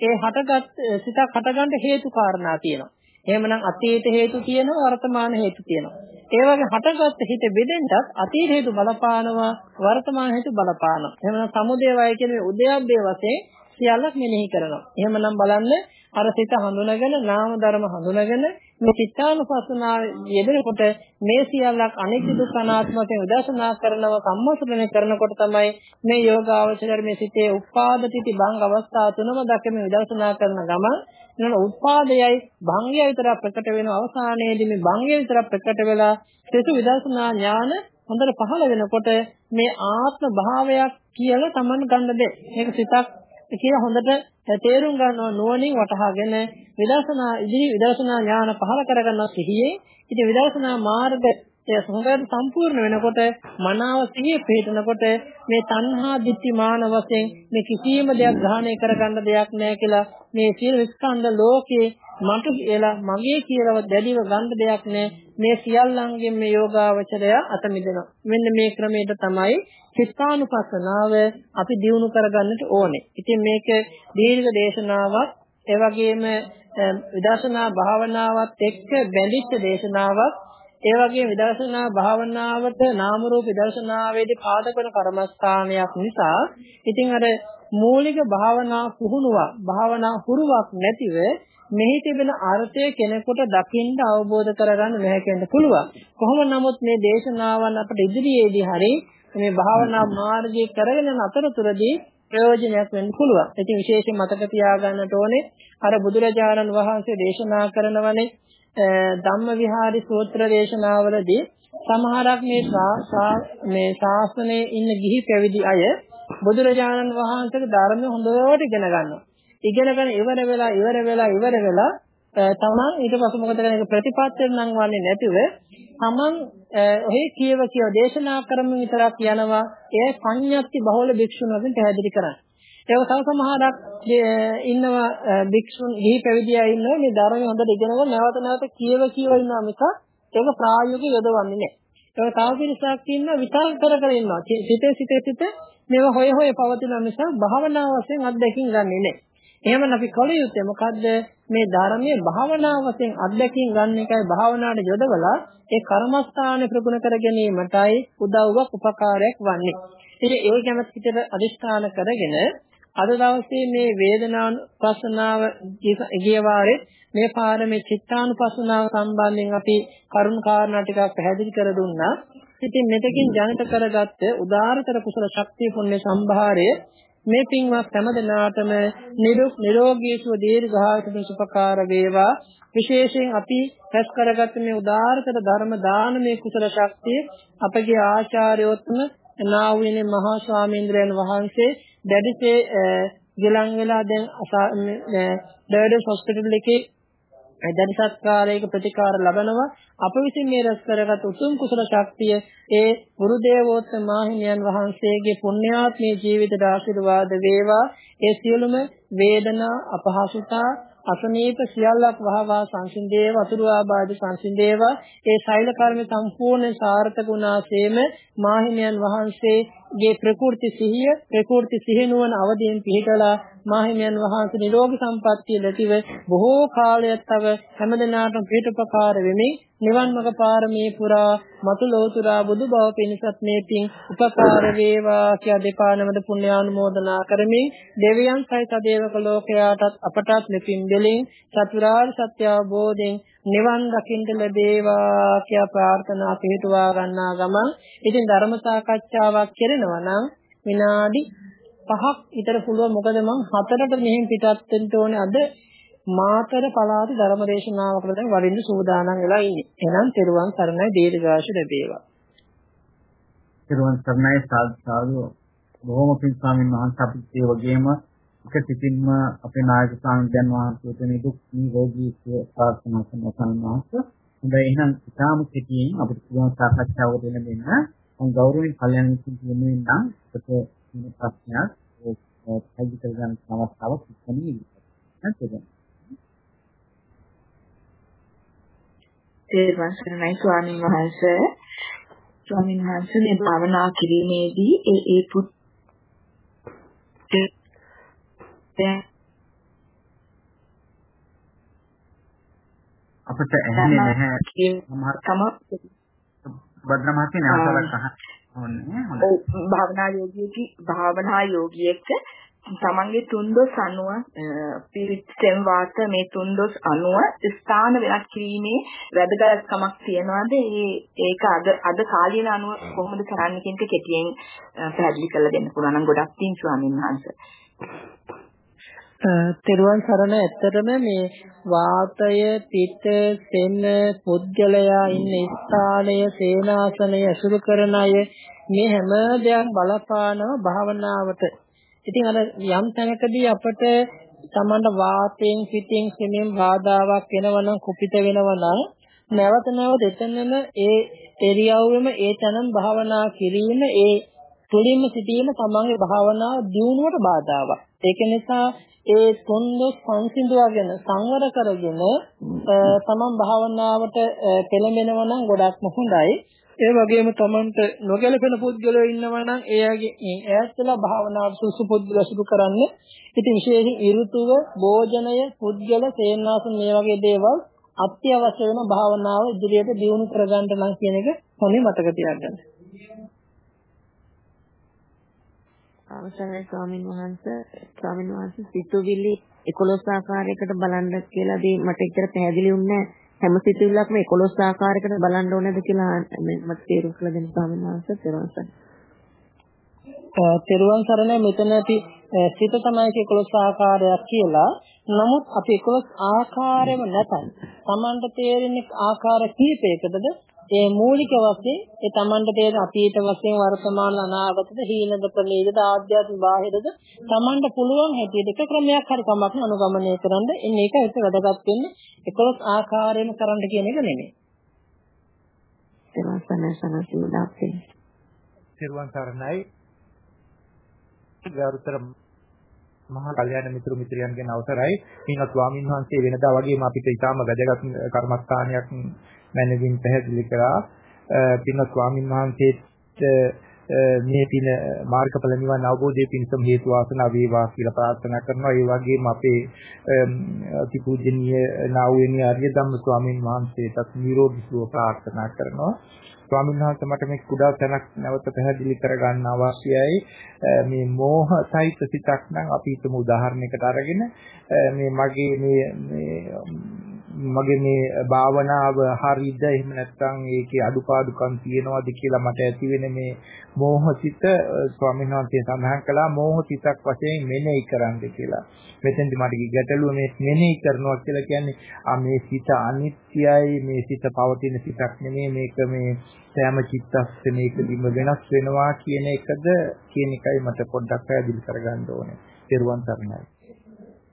ඒ හටගත් සිතක් හටගන්න හේතු කාරණා තියෙනවා. එහෙමනම් අතීත හේතු තියෙනවා වර්තමාන හේතු තියෙනවා. ඒ වගේ හටගත් හිත බෙදෙන්නත් අතීත හේතු බලපානවා වර්තමාන හේතු බලපානවා. එහෙමනම් සමුදය වය කියන්නේ උදයබ්බේ වශයෙන් සියල්ලක් මෙනෙහි කරනවා. එහෙමනම් බලන්න අර සිත හඳුනගෙන නාම ධර්ම හඳුනගෙන මේ චිත්තානුපස්සනාව යෙදෙනකොට මේ සියල්ලක් අනිත්‍ය දුක්ඛ අනාත්ම වශයෙන් උදාසනා කරනව සම්මතනේ කරනකොට තමයි මේ යෝගාවචර මේ සිතේ උපාදතිති භංග අවස්ථා තුනම දැකම උදාසනා කරන ගමන් නන උපාදයයි භංගය විතර ප්‍රකට වෙන අවසානයේදී මේ භංගය විතර ප්‍රකට වෙලා සෙසු විදර්ශනා ඥාන හොඳට පහළ වෙනකොට මේ ආත්ම භාවයක් කියලා Taman ගන්න දෙ. මේක සිතක් කියලා හොඳට තේරුම් ගන්නවා නුවණින් වටහාගෙන විදර්ශනා ඉදිරි විදර්ශනා ඥාන පහළ කරගන්නවා සිහියේ. ඉතින් විදර්ශනා මාර්ග ඒ හොඳට සම්පූර්ණ වෙනකොට මනාව සිහිය පිටනකොට මේ තණ්හා දිට්ඨි මාන වශයෙන් මේ කිසියම් දෙයක් ග්‍රහණය කරගන්න දෙයක් නැහැ කියලා මේ සියලු ස්කන්ධ ලෝකේ මට කියලා මගේ කියලා දැඩිව ගන්න දෙයක් නැහැ මේ සියල්ලංගෙන් මේ යෝගාවචරය අත මිදෙනවා. මෙන්න මේ ක්‍රමයට තමයි චිත්තානුපස්සනාව අපි දියුණු කරගන්නට ඕනේ. ඉතින් මේක දීර්ඝ දේශනාවක්. ඒ වගේම විදර්ශනා භාවනාවත් එක්ක බැඳිච්ච දේශනාවක්. ඒ වගේම විදර්ශනා භාවනාවට නාම රූප විදර්ශනාවේදී පාදක වන කර්මස්ථානයක් නිසා ඉතින් අර මූලික භාවනා පුහුණුවක් භාවනා හුරුවක් නැතිව මෙහි තිබෙන අර්ථය කෙනෙකුට දකින්න අවබෝධ කරගන්න නැහැ පුළුවන්. කොහොම නමුත් මේ දේශනාවන් අපිට ඉදිරියේදී හරි මේ භාවනා මාර්ගයේ කරගෙන යන අතරතුරදී ප්‍රයෝජනයක් වෙන්න පුළුවන්. ඉතින් විශේෂයෙන් මතක තියාගන්නට ඕනේ අර බුදුරජාණන් වහන්සේ දේශනා කරනවනේ ධම්ම විහාරි සූත්‍ර දේශනාවලදී සමහරක් මේ මේ ශාසනයේ ඉන්න ගිහි පැවිදි අය බුදුරජාණන් වහන්සේගේ ධර්මය හොඳට ඉගෙන ගන්නවා. ඉගෙනගෙන ඉවර වෙලා ඉවර වෙලා ඉවර වෙලා තමන් ඊට පස්සේ මොකද කරන්නේ ප්‍රතිපත්තියෙන් නම් වන්නේ නැතිව තමන් ඔහි කියව කියව දේශනා කරමින් විතරක් යනවා ඒ සංයත්ති බහුල භික්ෂුන් වහන්සේ පැහැදිලි කරන්නේ. ඒක තව සමහරක් ඉන්නවා භික්ෂුන් ගිහි පැවිදියා ඉන්නවා මේ ධර්මය හොඳට ඉගෙනගෙන නැවත නැවත කියව කියව ඉන්නවා මිස ඒක ප්‍රායෝගිකව යොදවන්නේ නැහැ. ඒක තව පිරිසක් ඉන්නවා විතර කර කර ඉන්නවා. සිතේ සිතේ සිත මේව හොය හොය පවතින නිසා භාවනා වශයෙන් අත්දැකීම් ගන්නෙ නැහැ. එහෙමනම් අපි කල යුත්තේ මොකද්ද? මේ ධර්මයේ භාවනා වශයෙන් අත්දැකීම් ගන්න එකයි භාවනාවට යොදවලා ඒ කර්මස්ථාන ප්‍රගුණ කර ගැනීමටයි උදව්වක් උපකාරයක් වන්නේ. ඉතින් ඒ ගැන පිටට අදිස්ථාන කරගෙන අද දවසේ මේ වේදනානුපස්සනාව ගිය වාරේ මේ පාරමේ චිත්තානුපස්සනාව සම්බන්ධයෙන් අපි කරුණු කාරණා ටිකක් පැහැදිලි කර දුන්නා. ඉතින් මෙතකින් ජනිත කරගත්ත උදාාරතර කුසල ශක්තිය පුණ්‍ය සම්භාරය මේ පින්වත් හැමදෙනාටම නිරුක් නිරෝගී සුව දීර්ඝායුෂ සුපකාර වේවා විශේෂයෙන් අපි රැස් කරගත්ත මේ උදාාරතර ධර්ම දානමේ කුසල ශක්තිය අපගේ ආචාර්යෝත්තම නාවිනේ මහා ස්වාමීන්ද්‍රයන් වහන්සේ දැඩිසේ ගිලන් වෙලා දැන් ඩර්ඩස් හොස්පිටල් එකේ දැඩි සත්කාරයක ප්‍රතිකාර ලබනවා. අප විසින් මේ රැස් කරගත් උතුම් කුසල ශක්තිය ඒ ගුරු දේවෝත්තම මාහිමියන් වහන්සේගේ පුණ්‍යාත්මී ජීවිතයට ආශිර්වාද වේවා. ඒ සියලුම වේදනා අපහසුතා අසනීප සියල්ලක් වහවා සංසිඳේව අතුරු ආබාධ සංසිඳේව. ඒ සෛල කර්ම සම්පූර්ණ සාර්ථක වුණාseම මාහිමියන් වහන්සේගේ ප්‍රකෘති සිහිය ප්‍රකෘති සිහිනුවන අවදීන් පිහිටලා මාහිමියන් වහන්සේ නිරෝගී සම්පන්නිය ලැබිව බොහෝ කාලයක් තව හැමදෙනාටම පිටුපකාර වෙමින් නිවන් මඟ පාරමී පුරා මතු ලෝතුරා බුදු බව පිණිසත් මේ පින් උපකාර වේවා කියා දෙපා නමද පුණ්‍යානුමෝදනා කරමින් දෙවියන් සහිත දේවක ලෝකයාටත් අපටත් මෙපින් දෙලින් චතුරාර්ය සත්‍ය අවබෝධයෙන් නිවන් දකින්න ලැබේවා කියා ප්‍රාර්ථනා පිටුවා ගන්නා ගමන් ඉතින් ධර්ම සාකච්ඡාවක් කරනවා නම් විනාඩි 5ක් විතර පුළුවන් මොකද මම හතරට මෙහෙන් පිටත් වෙන්න ඕනේ අද මාතර පළාත ධර්මදේශනාවකට දැන් වඩින්න සූදානම් වෙලා ඉන්නේ. එහෙනම් තෙරුවන් සරණයි දීර්ඝාෂ ලැබේවා. සිරුවන් සර්ණයි සාදු සාදු බොහොම පින් ස්වාමීන් වහන්සේ අපිට ඒ වගේම එක සිතින්ම අපේ නායක ස්වාමීන් වහන්සේට නිදුක් නිරෝගී සුව ප්‍රාර්ථනා කරන ස්වාමීන් වහන්සේ. හොඳයි එහෙනම් ඉතාම කෙටියෙන් අපිට පුළුවන් සාකච්ඡාවට එන්න දෙන්න. මම ගෞරවයෙන් කල්යනා මිත්‍ර කියනවා නම් අපිට මේ ප්‍රශ්නයක් පැහැදිලි කරගන්න අවස්ථාවක් තිබෙනවා නේද? තේරුවන් සරණයි ස්වාමීන් වහන්සේ. ස්වාමීන් වහන්සේ මේ භාවනා කිරීමේදී ඒ ඒ පුත් අපිට ඇහෙන්නේ නැහැ. සමහර තම බද්දමහත්ේ නැවතවත් අහන්නේ හොඳයි භාවනා යෝගියෙකි. භාවනා යෝගියෙක් තමන්ගේ තුන්දොස් අණුව පිරිත්සෙන් වාත මේ තුන්දොස් අණුව ස්ථාන වෙනස් කිරීමේ වැදගත්කමක් තියනවාද? ඒ ඒක අද අද කාලීන අණුව කොහොමද කරන්නේ කියන එක කෙටියෙන් පැහැදිලි කරලා දෙන්න පුළුවන්. නම් ගොඩක් තින් ස්වාමීන් වහන්සේ. තෙරුවන් සරණ ඇත්තටම මේ වාතය පිට සෙන පුද්ගලයා ඉන්න ස්ථානය සේනාසනය අසුරු කරන අය මේ හැම දෙයක් බලපානවා භාවනාවට ඉතින් අර යම් තැනකදී අපට තමන්ට වාතයෙන් පිටින් සෙනෙන් බාධාවක් වෙනවනම් කුපිත වෙනවනම් නැවත නැවත එතනම ඒ එරියව්වෙම ඒ තැනම භාවනා කිරීම ඒ තුලින්ම සිටීම තමන්ගේ භාවනාව දියුණුවට බාධාවක්. ඒක නිසා ඒ තුන්දොස් සංසිඳුවගෙන සංවර කරගෙන තමන් භාවනාවට පෙළඹෙනවා නම් ගොඩක්ම හොඳයි. ඒ වගේම Tamanට නොගැලපෙන පුද්ගලයෝ ඉන්නවා නම් එයාගේ මේ ඈත්ලා භාවනාව සුසු පුද්ගල සුදු කරන්න. ඉතින් විශේෂයෙන් ඍතුව, භෝජනය, පුද්ගල, සේනාසන මේ වගේ දේවල් අත්‍යවශ්‍ය වෙන භාවනාව ඉදිරියට දියුණු කරගන්න නම් කියන එක හොඳින් මතක තියාගන්න. අවසරයි ස්වාමින් වහන්සේ ස්වාමින් වහන්සේ සිතුවිලි 11 ආකාරයකට බලන්න කියලා දී මට ඉතර පැහැදිලි වුණේ හැම සිතුවිල්ලක්ම 11 ආකාරයකට බලන්න ඕනේද කියලා මට තේරුම් කරලා දෙන්න ස්වාමීන් වහන්සේ තෙරුවන් තෙරුවන් සරණයි මෙතන අපි සිත තමයි 11 ආකාරයක් කියලා. නමුත් අපි 11 ආකාරෙම නැතයි. Tamanට තේරෙන්නේ ආකාර කීපයකටද ඒ මූලික වශයෙන් ඒ Tamanට තේරෙන අතීත වශයෙන් වර්තමාන අනාගතද හීනද ප්‍රනීතද ආධ්‍යාත්මික බාහිරද Tamanට පුළුවන් හැටියට එක ක්‍රමයක් හරි කමක් අනුගමනය කරන්න එන්නේ ඒක ඇත්ත වැදගත් වෙන්නේ 11 ආකාරයෙන් කරන්න කියන එක නෙමෙයි. තෙරුවන් සරණයි තෙරුවන් සරණයි ගරුතර මහා කල්යාණ මිතුරු මිත්‍රයන්ගෙන් අවසරයි. පින්වත් ස්වාමින් වහන්සේ වෙනදා වගේම අපිට ඊටාම වැදගත් කර්මස්ථානයක් මැනවින් පැහැදිලි කරා පින්වත් ස්වාමින් වහන්සේට මේ පින මාර්ගඵල නිවන් අවබෝධයේ පිණසම හේතු වාසනා වේවා කියලා ප්‍රාර්ථනා කරනවා. ඒ වගේම අපේ අතිපූජනීය නාවුවේනි ආර්ය ධම්ම ස්වාමින් වහන්සේටත් නිරෝගී සුව ප්‍රාර්ථනා කරනවා. ස්වාමීන් වහන්සේ මට මේ කුඩා තැනක් නැවත පැහැදිලි කරගන්න අවශ්‍යයි. මේ මෝහ සහිත සිතක් නම් අපි හිතමු උදාහරණයකට අරගෙන මේ මගේ මේ මගේ මේ භාවනාව හරියද එහෙම නැත්නම් ඒකේ අඩුපාඩුකම් තියෙනවද කියලා මට ඇති වෙන මේ මෝහසිත ස්වාමීන් වහන්සේ සඳහන් කළා මෝහසිතක් වශයෙන් මෙනෙහි කරන්න කියලා. මෙතෙන්දි මට ගැටලුව මේ මෙනෙහි කරනවා කියලා කියන්නේ ආ මේ සිත අනිත්‍යයි මේ සිත පවතින සිතක් නෙමෙයි මේක මේ සෑම චිත්තක්ෂණයකදීම වෙනස් වෙනවා කියන එකද කියන එකයි මට පොඩ්ඩක් පැහැදිලි කරගන්න ඕනේ. ත්වන් සරණයි.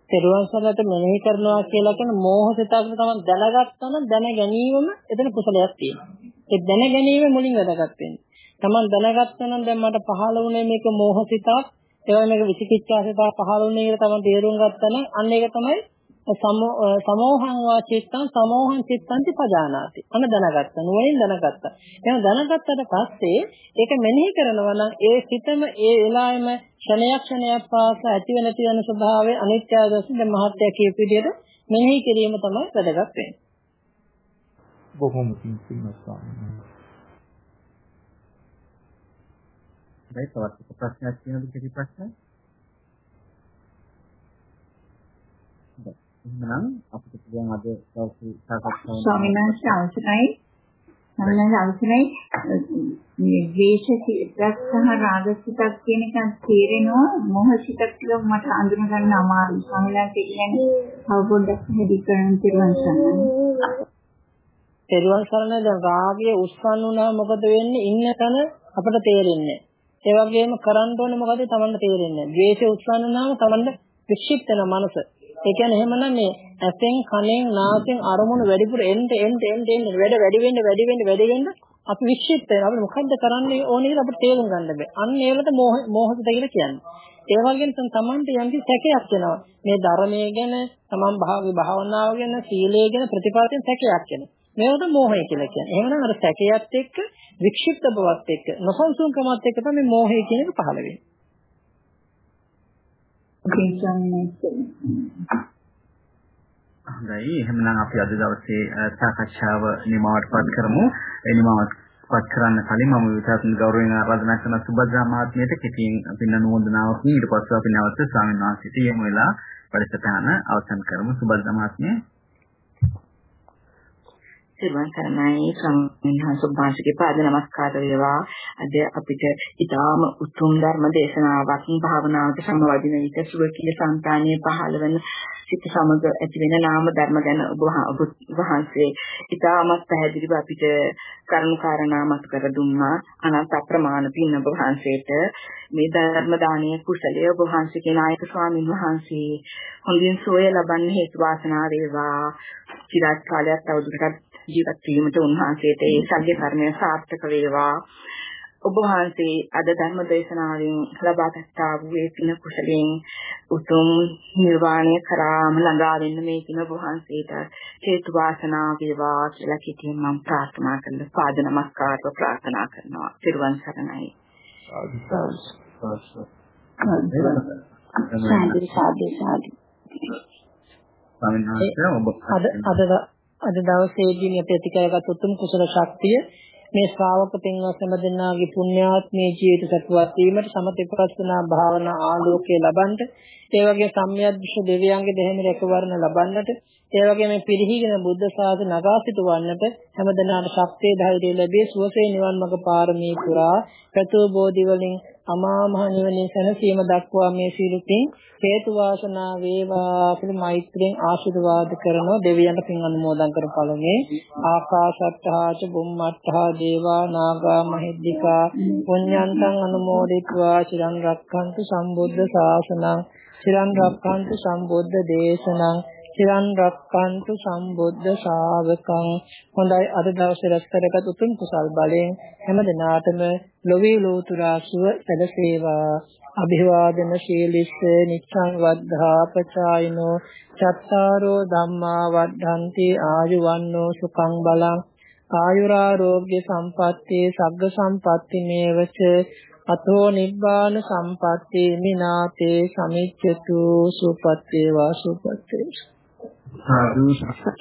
තෙරුවන් සරණට මෙනෙහි කරනවා කියලා කියන මෝහ සිතක් තමයි දැනගත්තා නම් දැන ගැනීමම එතන කුසලයක් තියෙනවා. ඒ දැන ගැනීම මුලින් වැදගත් වෙන්නේ. Taman දැනගත්තා නම් දැන් මට පහළ වුණේ මේක මෝහ සිතක්, ඒ වගේ මේක විචිකිච්ඡා සිතක් පහළ වුණේ කියලා Taman තේරුම් ගත්තා නම් අන්න ඒක තමයි සමෝහං වා චිත්තං සමෝහං චිත්තං පජානාති. අන්න දැනගත්තා. නුවණින් දැනගත්තා. එහෙනම් දැනගත්තට පස්සේ ඒක මෙනෙහි කරනවා නම් ඒ සිතම ඒ වෙලාවෙම ක්ෂණයක් ක්ෂණයක් පාස ඇති වෙන තියෙන ස්වභාවය අනිත්‍ය දර්ශන මහත්ය කියපු විදිහට මෙනෙහි කිරීම තමයි වැදගත් වෙන්නේ. බොහොම. දැන් තවත් ප්‍රශ්නයක් තියෙනවද කිසි ප්‍රශ්නයක්? එහෙනම් අපිට පුළුවන් අද දවසේ සාකච්ඡාව ස්වාමීන් වහන්සේ අවසරයි ස්වාමීන් අවසරයි. මේ ද්වේෂ සිතක් සහ රාග සිතක් කියන එක තේරෙනවා. මොහ සිතක් කියලා මට අඳුන ගන්න අමාරුයි. ස්වාමීන් වහන්සේ කියන්නේ අවබෝධයක් හැදි කරන තිරුවන් සරණයි. තිරුවන් සරණයි. දැන් රාගය උස්සන් වුණා මොකද වෙන්නේ? ඉන්න තැන අපට තේරෙන්නේ ඒ වගේම කරන්න ඕනේ මොකද? තමන්ට තේරෙන්නේ ද්වේෂය උත්සන්න නම් තමන්ට වික්ෂිප්ත වෙන මනස. ඒ කියන්නේ එහෙමනම් මේ ඇසෙන් කනෙන් නාසයෙන් අරමුණු වැඩිපුර එන්න එන්න එන්න එන්න වැඩ වැඩි වෙන්න වැඩි වෙන්න වැඩි වෙන්න අපි වික්ෂිප්ත වෙනවා අපිට මොකද්ද කරන්න ඕනේ කියලා අපිට තේරුම් ගන්න බෑ අන්න ඒකට මෝහ මෝහත කියලා කියන්නේ ඒ වගේම තමන්ට යම්කි සැකයක් එනවා. මේ ධර්මයේ ගැන, තමන් භාවි භාවනාව ගැන, සීලය ගැන ප්‍රතිපදින් සැකයක් එනවා. මේකට මෝහය කියලා කියන්නේ. එහෙමනම් අර සැකයත් එක්ක වික්ෂිප්ත බවත් එක්ක නොසන්සුන්කමත් එක්ක තමයි මෝහය කියන එක පහළ වෙන්නේ. හොඳයි. එහෙනම් අපි අද දවසේ සාකච්ඡාව නිමවටපත් කරමු. ඒ නිමවත් පත් කරන්න කලින් මම විතාසන ගෞරවයෙන් ආරාධනා කරන සුබද්‍රා මහත්මියට කෙටියෙන් පින් අනුමೋದනාවක් ඊට පස්සේ අපි නැවත ස්වාමීන් වහන්සේට යමු වෙලා වැඩසටහන අවසන් කරමු. සුබද්‍රා මහත්මිය. සිරුවන් සරණයි. ස්වාමීන් වහන්සේ භාෂිකේ පාද නමස්කාර වේවා. අද අපිට ඊටාම උතුම් ධර්ම දේශනාවක් භාවනාවට සමවදින විට සුවකීය සංතානීය පහළ වෙන සිත සමග ඇති වෙන නාම ධර්ම ගැන ඔබ වහන්සේ ඉතාමත් පැහැදිලිව අපිට කරුණු කාරණා මත කර දුන්නා. අනන්ත අප්‍රමාණ පින් ඔබ වහන්සේට. මේ ධර්ම දානීය කුසලයේ ඔබ වහන්සේගේ නායක ස්වාමින් වහන්සේ හොඳින් සෝය ලබන්න හේතු වාසනා වේවා. চিරාත් කාලයක් තවදුරටත් ජීවත් වීමට උන්වහන්සේට ඒ සත්‍ය කර්මය සාර්ථක වේවා. ඔබ වහන්සේ අද ධර්ම දේශනාවෙන් ලබාගත්තා වූ ඒ පින කුසලයෙන් උතුම් නිර්වාණය කරාම ළඟා වෙන්න මේ පින ඔබ වහන්සේට හේතු වාසනා වේවා කියලා කිතියෙන් මම ප්‍රාර්ථනා කරන පාද නමස්කාරව ප්‍රාර්ථනා කරනවා. ත්‍රිවන් සරණයි. සාදු. සාදු. සාදු. අද අද අද දවසේදී මේ ප්‍රතිකාරගත උතුම් කුසල ශක්තිය මේ ශ්‍රාවක පින්වත් හැම දෙනාගේ පුණ්‍යාත්මේ ජීවිත සතුටවත් වීමට සමතිපස්සනා භාවනා ආලෝකය ලබන්නට ඒ වගේ සම්මියද්දිශ දෙවියන්ගේ දෙහිමි රැකවරණ ලබන්නට ඒ වගේම පිරිහිගෙන බුද්ධ ශාසන නගා සිටවන්නට හැම දෙනාට ශක්තිය ධෛර්යය ලැබී සුවසේ නිවන් මඟ පාරමී පුරා ප්‍රතෝ බෝධි වලින් අමා මහ නිවනේ සැනසීම දක්වා මේ සීලුපින් හේතු වාසනා වේවා පිළි මෛත්‍රියෙන් ආශිර්වාද කරන දෙවියන්ට පින් අනුමෝදන් කර පළමුවේ ආකාශත්තාච බුම්මත්තා දේවා නාග මහිද්దికා පුඤ්ඤන්තං අනුමෝදිත्वा චිරං රක්ඛන්තු සම්බුද්ධ ශාසනං චිරං රක්ඛන්තු සම්බුද්ධ දේශනං චිරන් රක්칸තු සම්බුද්ධ ශාවකං. හොඳයි අද දවසේ රැස් කරගත් උතුම් කුසල් බලයෙන් හැම දිනාටම ලොවේ ලෝතුරා සුව සැලසේවා. අභිවාදන ශීලිස්ස නිච්ඡං වද්ධා පචායිනෝ. චත්තාරෝ ධම්මා වද්ධන්ති ආයුවන්නෝ සුඛං බලං. ආයුරාෝග්‍ය සම්පatti සග්ග සම්පatti මේවච. අතෝ නිබ්බාන සම්පatti මිනාතේ සමිච්ඡතු සුපත්තේ. වා සුපත්තේ සාදු